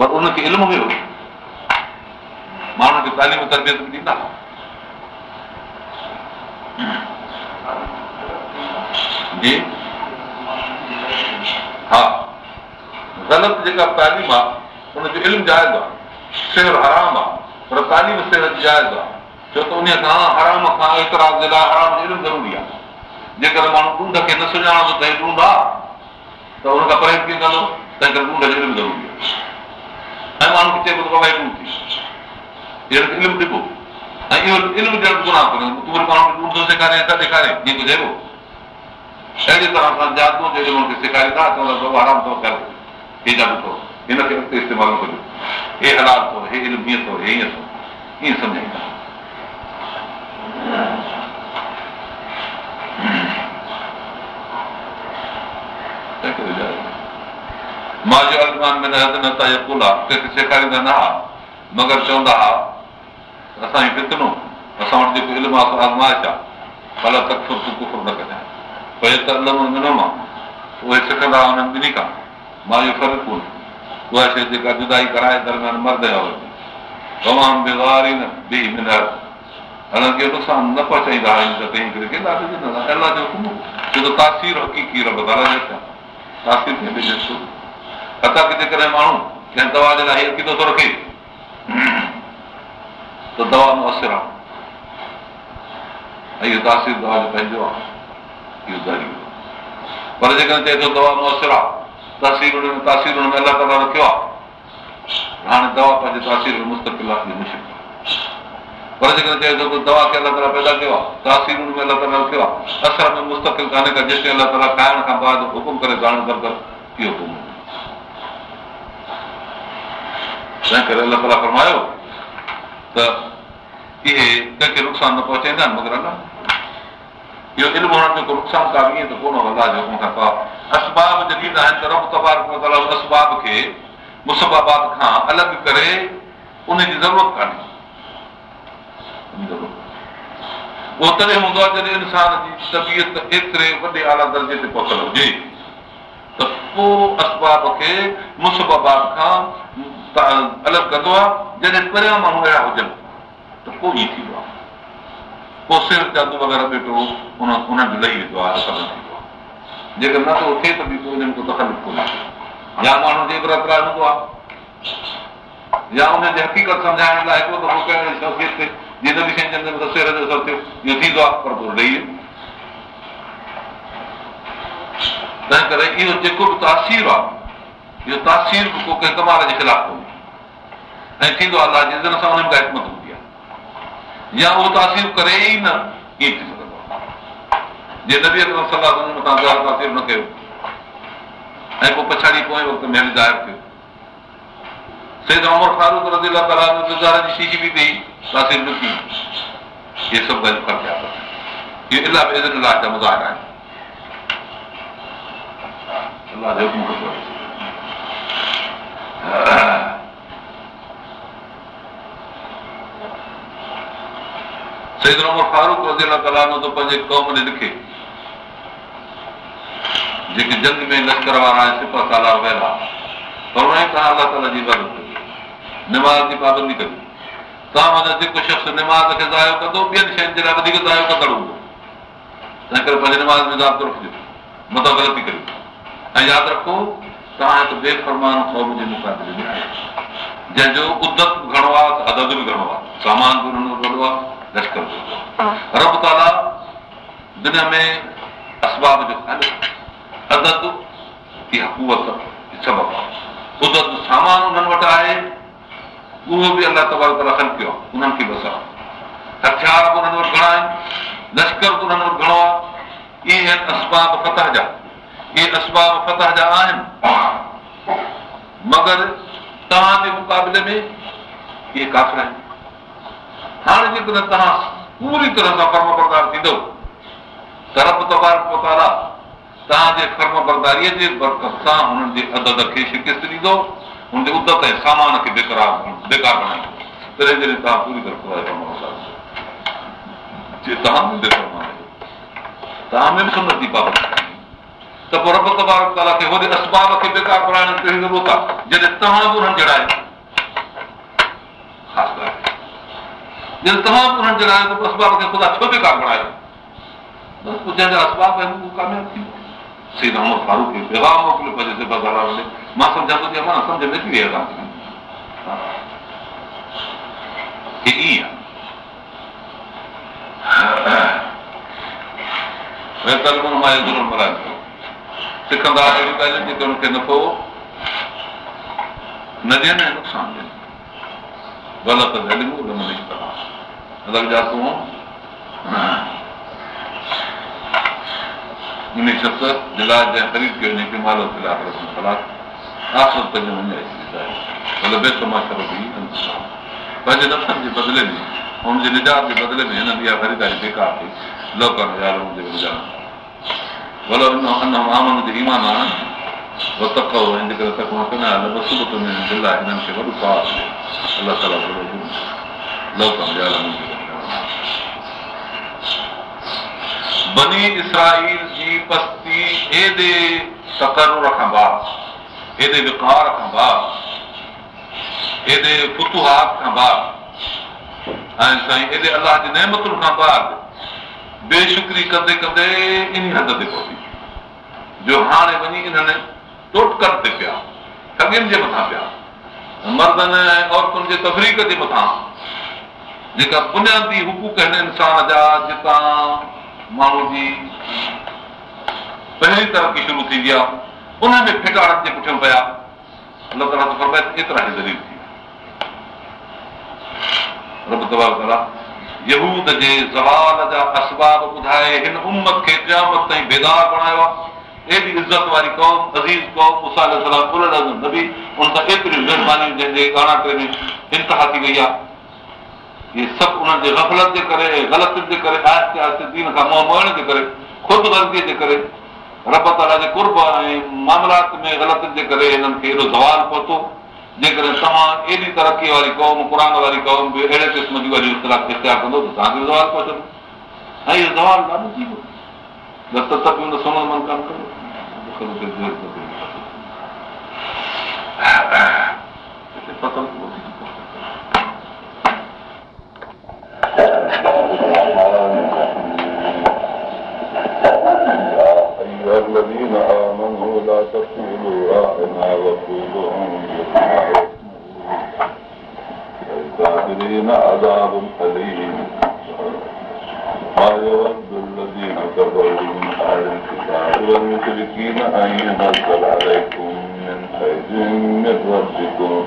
پر ان کي علم هيو ماڻهن کي تعليم تربيت به ڏيندا جي ها غلط جيڪا تعليم آهي هن جو علم جائز آهي سهر حرام آهي پر تعليم سهر جائز آهي ڇو ته ان کان حرام کان اعتراض جي لاءِ حرام جو علم ضروري آهي جيڪر ماڻهو ڏونڍ کي نه سڃاڻندو ته هي ڏونڍ آهي ته هن کان پرهيز ڪيئن ڪندو تنهن ڪري ڏونڍ جو علم ضروري آهي ۽ ماڻهو کي چئبو ته بابا ڏونڍ ٿي علم ڏبو ۽ اهو علم ڏيڻ گناهه ڪري تون وري ماڻهو کي ڏونڍو سيکاري ته ڏيکاري جيئن چئبو اهڙي طرح سان جادو جهڙي هن کي سيکاريندا چوندا آرام اٿو ڪر هي جادو اٿو هن کي اڳتي استعمال ڪجو هي هلال اٿو هي علم هيئن اٿو هي هيئن اٿو ائين سمجهائيندا مان جو اڳمان ۾ نه ٿا ڪل آهي ڪنهن کي سيکاريندا نه هئا مگر چوندا هئا اسان جي فتنو اسان وٽ جيڪو علم آهي آزمائش آهي ڀلا تڪ تون ڪفر نه ڪجانءِ اهي سکندا هنن ٻنهي کان مان اهو فرق ڪونهي اها شيءِ جيڪا جدائي ڪرائي درميان مرد تمام بيواري نه به حالانڪه نقصان نه پهچائيندا تاثير حقيقي رب پنهنجو آهي پر جيڪڏهن مؤثر آهي مشڪل پر جيڪڏهن چئي ٿو دوا کي الله تالا پيدا ڪيو آهي تاثير هن ۾ الله تالا رکيو آهي اثر ۾ مستڪل ڪانهي ڪا جيستائين الله تالا کائڻ کان بعد حڪم ڪري ڄاڻ ڪر اهو حڪم تنهن ڪري الله تالا فرمايو ته اهي ڪنهن کي نقصان نه پهچائيندا آهن مگر الله اهو علم هنن جو ڪو نقصان ڪا ائين ته ڪونه الله جو هن کان اسباب جديد آهن ته رب تبار اسباب کي مسبابات کان الڳ ڪري ان جي ضرورت ڪانهي اهو تڏهن هوندو آهي جڏهن انسان جي طبيعت ايتري وڏي اعليٰ درجي تي پهتل هجي ته پوءِ اسباب کي مسبابات کان الڳ ڪندو آهي جڏهن پريان ماڻهو اهڙا هجن ته پوءِ ائين ٿيندو آهي. پوءِ سر جادو وغيره ويٺو انهن جو لهي ويندو آهي اثر ٿيندو آهي. جيڪر نٿو ٿئي ته به پوءِ انهن ڪو تڪليف ڪونهي. يا ماڻهو جي برابرا هوندو آهي يا ان جي حقيقت سمجهائڻ لاءِ هڪڙو دفعو ڪهڙي شخصيت تي جيئن نه به شيءِ ۾ سر جو اثر ٿيو اهو ٿيندو آهي پر پوءِ ڏيئي تنهن ڪري اهو جيڪو به تاثير آهي اهو تاثير به ڪو ڪنهن ڪمال جي خلاف ڪونهي ۽ ٿيندو آهي الله جي ازن سان انهن کان حڪمت يا اهو تاثير ڪري ئي نه ڪيئن ٿي سگهندو آهي جيئن نبي اڪرم صلاح مٿان تاثير نه ڪيو ۽ پوءِ پڇاڙي پوءِ وقت ۾ ظاهر ٿيو سيد عمر فاروڪ رزي الا گذاري جي شيشي به ڪئي تاثير نه ٿي اهي سڀ ڳالهيون فرق آهي اهو الاهه ازن الاهه جا مزاهر آهن الله جو فاروڪ رزي الا تالا ته پنهنجي قوم ڏي لکي جيڪي جنگ ۾ لشڪر وارا ۽ سپا سالار ويل آهي پر ان توهان الله تالا جي عبادت ڪجو نماز جي پابندي ڪجو توهان معنيٰ جيڪو شخص نماز کي زايو ڪندو ٻين شين جي لاءِ وڌيڪ زايو ڪندڙ هوندو تنهن ڪري پنهنجي نماز ۾ ضابطو رکجو مٿان غلطي ڪريو ۽ ياد رکو توهان هڪ بيفرمان قوم جي مقابلي ۾ جنهن جو ادت به گهڻو آهي ته ادب به گهڻو آهي سامان به هن جو وڏو آهي لشڪر رب تالا دنيا ۾ اسباب جو عدد اها ڪوت سبب آهي ادت سامان انهن وٽ آهي اهو به الله تبال تالا هل ڪيو آهي انهن کي به آهي هٿيار به انهن وٽ گهڻا آهن لشڪر به انهن وٽ گهڻو آهي اهي آهن اسباب فتح جا اهي اسباب فتح جا آهن مگر توهان جي مقابلي ۾ اهي ڪافر آهن هاڻي جيڪڏهن توهان پوري طرح سان ڪرم بردار ٿيندو ته رب تبار توهان جي ڪرم برداريءَ جي برڪت سان هنن جي عدد کي شڪست ڏيندو هن جي ادت ۽ سامان کي بيڪار بيڪار بڻائيندو تڏهن جڏهن توهان پوري طرح توهان ۾ به سنت جي پابندي ته پوءِ رب تبار تالا کي وري اسباب کي بيڪار بڻائڻ جي ڪهڙي ضرورت آهي جڏهن توهان به هنن جهڙا آهيو خاص ڳالهه توهان به هنن جي لاءِ اسباب کي خدا ڇو بيڪار بڻايو جنهن جا اسباب ڪامياب ٿي سيڌا فاروڪ کي پيگام موڪليو پنهنجي مان سمجهان ٿو مان سمجهه ۾ اچي وئي سکندا اهڙيون ڳالهيون جيڪي هن کي نفعو نه ڏين ۽ نقصان ڏين غلط الڳ جا تون ان شخص جلاد جنهن خريد ڪيو هن کي مال پنهنجي نفسن جي بدلي ۾ هن جي نجات جي بدلي ۾ هنن اها خريداري بيڪار جي وڏو پاس الله بني اسرائيل جي پستي ايڏي تڪرر کان بعد ايڏي وڪار کان بعد ايڏي فتهات کان بعد ۽ سائين ايڏي الله جي نيمتن کان بعد بيشڪري ڪندي ڪندي ان حد تي پهتي. جو هاڻي وڃي انهن ٽوٽڪر تي پيا ٺڳين جي مٿان پيا. مردن ۽ عورتن جي تفريڪ جي مٿان. جيڪا بنيادي هڪوڪ آهن انسان جا جتان ماڻهو جي پهرين ترقي شروع ٿيندي آهي ان ۾ فٽاڙن جي پٺيان پيا الله تالا ايترا ئي زرير ٿي. يهود جي زوال جا اسباب ٻڌائي هن امت کي قيامت تائين بيدار بڻايو آهي. ايڏي عزت واري قوم عزيز قوم مسال نبي ان سان ايتريون مهربانيون جنهن جي ڳاڙهاٽي ۾ انتها ٿي وئي آهي اهي سڀ انهن جي گفلت جي ڪري غلطين جي ڪري آهستي آهستي دين کان منهن موهڻ جي ڪري خود ورديءَ جي ڪري رب تالا جي ڪرب ۽ ماملات ۾ غلطين جي ڪري هنن کي ايڏو زوال پهتو جيڪڏهن توهان ايڏي ترقي واري قوم قر واري قوم به اهڙي قسم جي وري اختلاف اختيار ڪندو ته توهان کي زوال پهچندو. ۽ اهو زوال ڏاڍو ٿي ويو. ته ته به هن سن من ڪم ڪيو الذين آمنوا لا تقولوا راعنا وقولوا انظرنا الكافرين عذاب أليم. ما يود الذين كفروا من أهل الكتاب والمشركين أن ينزل عليكم من خير من ربكم.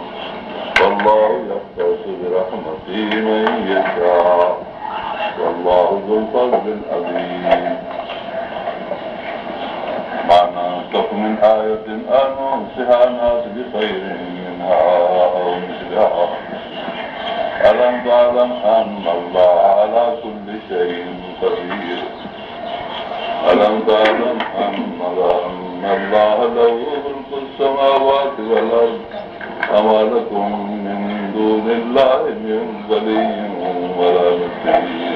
والله يختص برحمته من يشاء. والله ذو الفضل العظيم. من آية أن أنصها الناس بخير منها أو مثلها ألم تعلم أن الله على كل شيء قدير ألم تعلم أن الله له ملك السماوات والأرض أما لكم من دون الله من ولي ولا نصير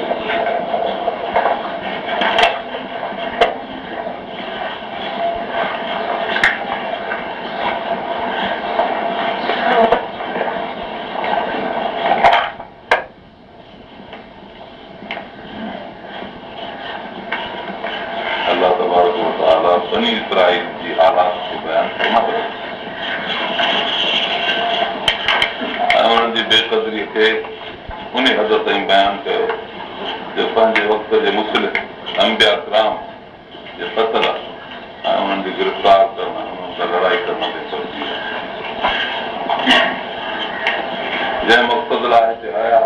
جنهن مقصد لاءِ هتي آيا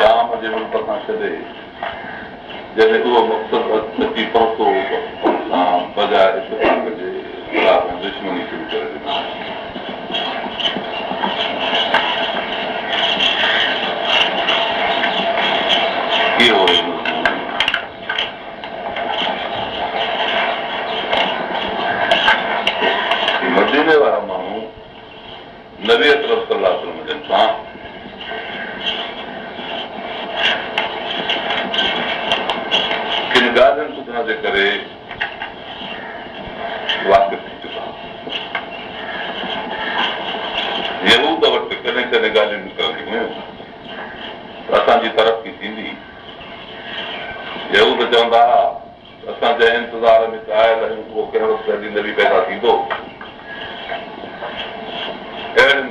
شام جي ملڪ سان ڇڏي جڏهن اهو مقصد اچي پهتو بجاءِ دشمني شروع ڪري ڏنو ڪڏهن ڪڏهن ڳالهيون ڪريون هيون اسان جي ترقي ٿيندي هي چوندا اسان جنهن انتظار ۾ چيل آهيون اهو ڪنهن وقت نري پيدا ٿيندو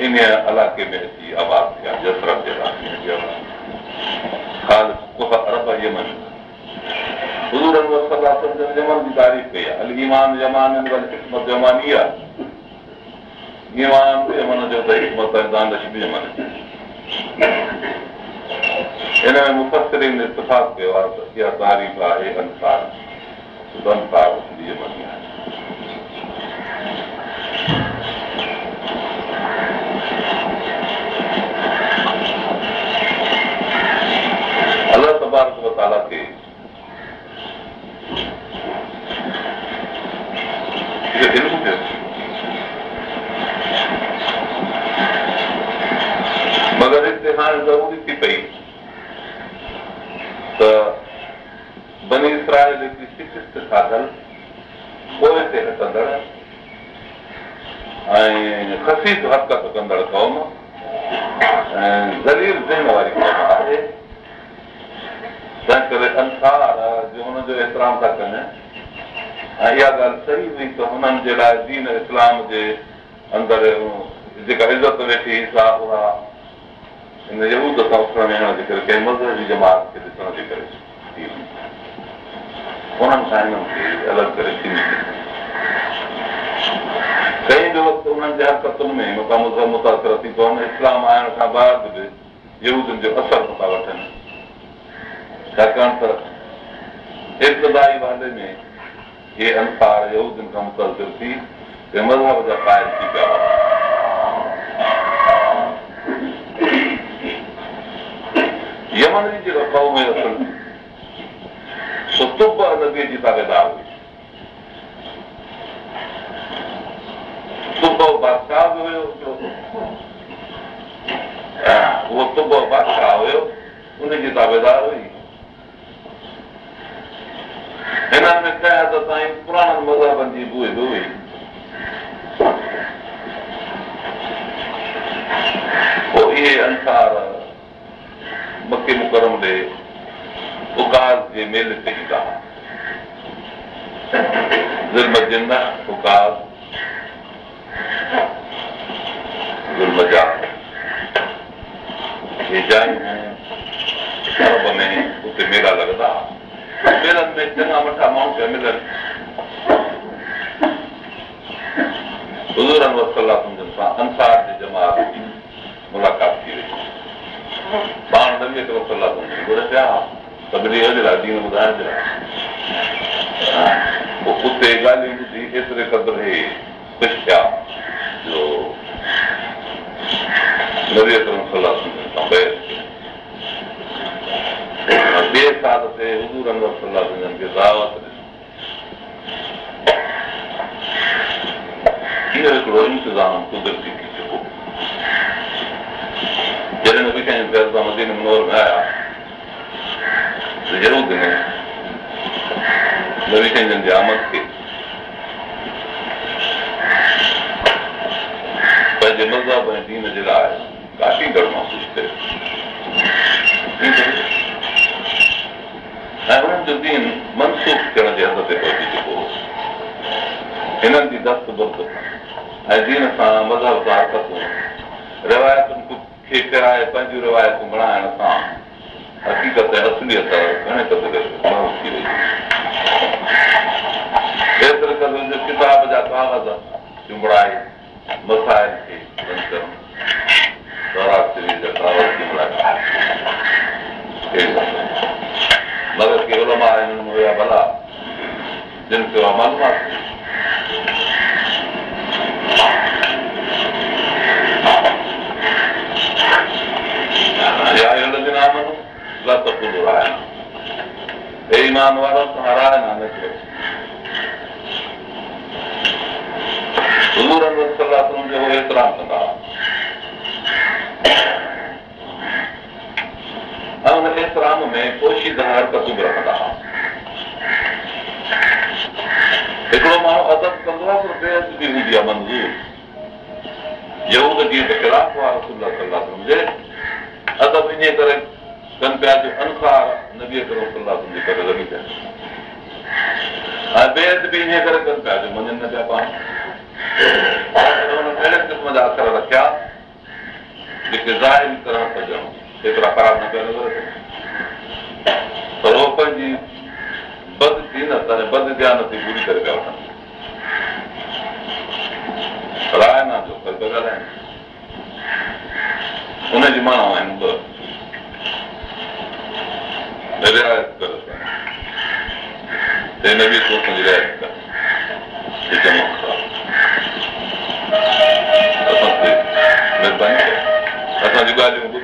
ان علائقي ۾ اچي آباد ٿيا جسرت جي مفسرين اتفاق خسيس حرڪت ڪندڙ قوم ۽ ذليل ذهن واري قوم آهي تنهن ڪري انسار جو هن جو ايترام ٿا ڪن ۽ اها ڳالهه صحيح هئي ته هنن جي لاءِ دين اسلام جي اندر جيڪا عزت ويٺي حصا اها هن يود سان اٿڻ ويهڻ جي ڪري ڪنهن مذهب جماعت کي ڏسڻ جي ڪري ٿي انهن سان هنن کي الڳ ڪري ٿيندي به وقت انهن جي هرڪتن ۾ متا مذهب متاثر ٿي پون اسلام آئڻ کان بعد به يودن جو اثر نٿا وٺن ڇاڪاڻ ته ابتدائي والي ۾ اهي انسار يودن کان متاثر ٿي مذهب جا قائل ٿي پيا هئا يمن جي جيڪا قوم اصل تب نديءَ جي تابيدار هئي تب بادشاهه به هيو اهو تب بادشاهه هيو ان جي تابيدار هئي هنن ۾ ڪنهن حد تائين پراڻن مذهبن جي بوئي به هئي پوءِ اهي انسار مڪي مڪرم ڏي اڪاز جي ميلي تي ايندا ظلم جن اڪاز ظلم جا اهي جايون ارب ۾ اتي ميلا لڳندا ميلن ۾ چڱا وٺان ماڻهو پيا ملن بزرگن وسلا سمجهن سان انسار جي جماعت جي ملاقات ٿي وئي پاڻ نبيءَ کي وسلا سمجهن گهر پيا سڀني جي لاءِ دين ٻڌائڻ جي لاءِ پوءِ اتي ڳالهيون ٻڌي ايتري قدر هي خوش ٿيا جو نبيءَ کي صلاح سمجهن سان بحث ٻئي سال تي حضور اندر صلاح سمجهن کي دعوت اهو هڪڙو انتظام قدرتي ٿي چڪو جڏهن به ڪنهن فيزا مدين منور ۾ آيا ته ضرور ڏنو نوي ڪنهنجن جي آمد کي پنهنجي مذهب ۽ دين جي لاءِ ڪافي گهڻو محسوس ڪيو ۽ هنن جو دين منسوک ٿيڻ جي حد تي پهچي چڪو هو هنن جي دست برد ۽ دين سان مذهب سان حرڪتون روايتن کي فرائي پنهنجون روايتون بڻائڻ سان حقيقت اصليت گهڻي قدر ٿي وئي ايتري قدر جو ڪتاب جا ڪاغذ چمبڙائي مسائل کي بند ڪرڻ مگر ڪي علماء هنن ۾ هئا ڀلا جن کي اها معلومات ايمان وارو توهان راءِ حضور انور صلاح جو ايترا ڪندا ۽ هن ايترام ۾ پوشيدا حرڪتون به رکندا هئا هڪڙو ماڻهو ادب ڪندو آهي پر بيئد به هوندي آهي منظور يود جيئن ته خلاف هئا رسول صلاح جي ادب ان ڪري ڪن پيا جو انوسار نبيءَ ڪرو صلاح جي ڪري لڳي پيا ۽ بيئد به ان ڪري ڪن پيا جو مڃن نه پيا پاڻ. اهڙي قسم جا اکر رکيا جيڪي ظاهري طرح ڪجڻ ايترا خراب نه پيا نظر پر اهو پنهنجي بد زينت ۽ بد ڌيان تي پوري ڪري پيا وٺن راءِ نه جو پر ڳالهائين هن جي معنيٰ آهن رعايت ڪري تي نبي سوچ جي رعايت ڪر اسان جي ڳالهيون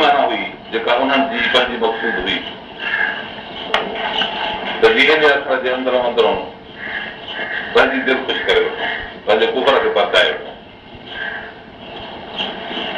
معنيٰ هئي جيڪا انهن جي پنهنجي مقسود هئي ته ڏينهن جي اکر جي اندرو اندرو پنهنجي دل خوش ڪري وٺو پنهنجي ڪڪر کي پرتائي وٺو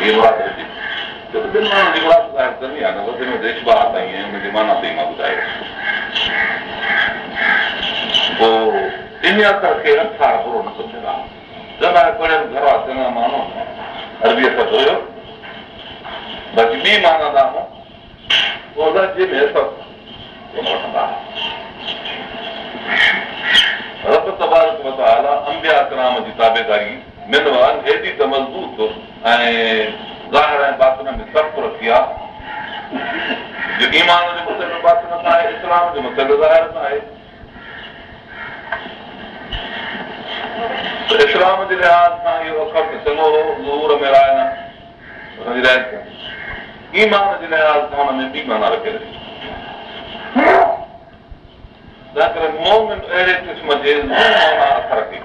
اهي مراد هجي ته ٻن ماڻهن جي مراد ٻاهر ڪرڻي آهي نه وڌ ۾ ديش ٻار تائين ۽ هن جي معنيٰ تائين مان ٻڌايو پوءِ ان اکر کي اکر برو نه سمجهندا چوندا پڙهيل گهر وارا چڱا ماڻهو عربي اکر هيو باقي ٻي معنيٰ ٿا پوءِ درجي ۾ سڀ وٺندا رب تبارڪ جي تابيداري منوان هيڏي ته مضبوط ۽ ظاهر ۽ باتن ۾ سخت رکي آهي جو ايمان جو مسئلو باتن نه آهي اسلام جو مسئلو ظاهر نه آهي اسلام جي لحاظ سان اهو اکر چڱو هو ضرور ۾ راءِ نه هن جي راءِ ايمان جي لحاظ سان هن ۾ ٻي معنيٰ رکي تنهن ڪري مومن اهڙي قسم جي اکر کي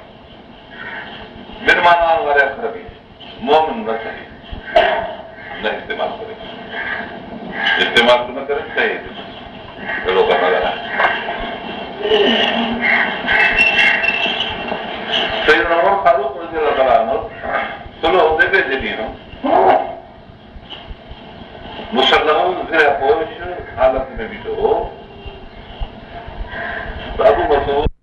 مرمانار واري اکر به مومن نه ڪري نه استعمال ڪري استعمال نه ڪري چئي اهڙو ڪرڻ ڳالهائي صحيح نمبر فاروڪ منهنجي لاءِ ڳالهائڻو سلو اديبي جي ڏينهن مسلمان ذرا پوش حالت ۾ بيٺو هو بابو مسود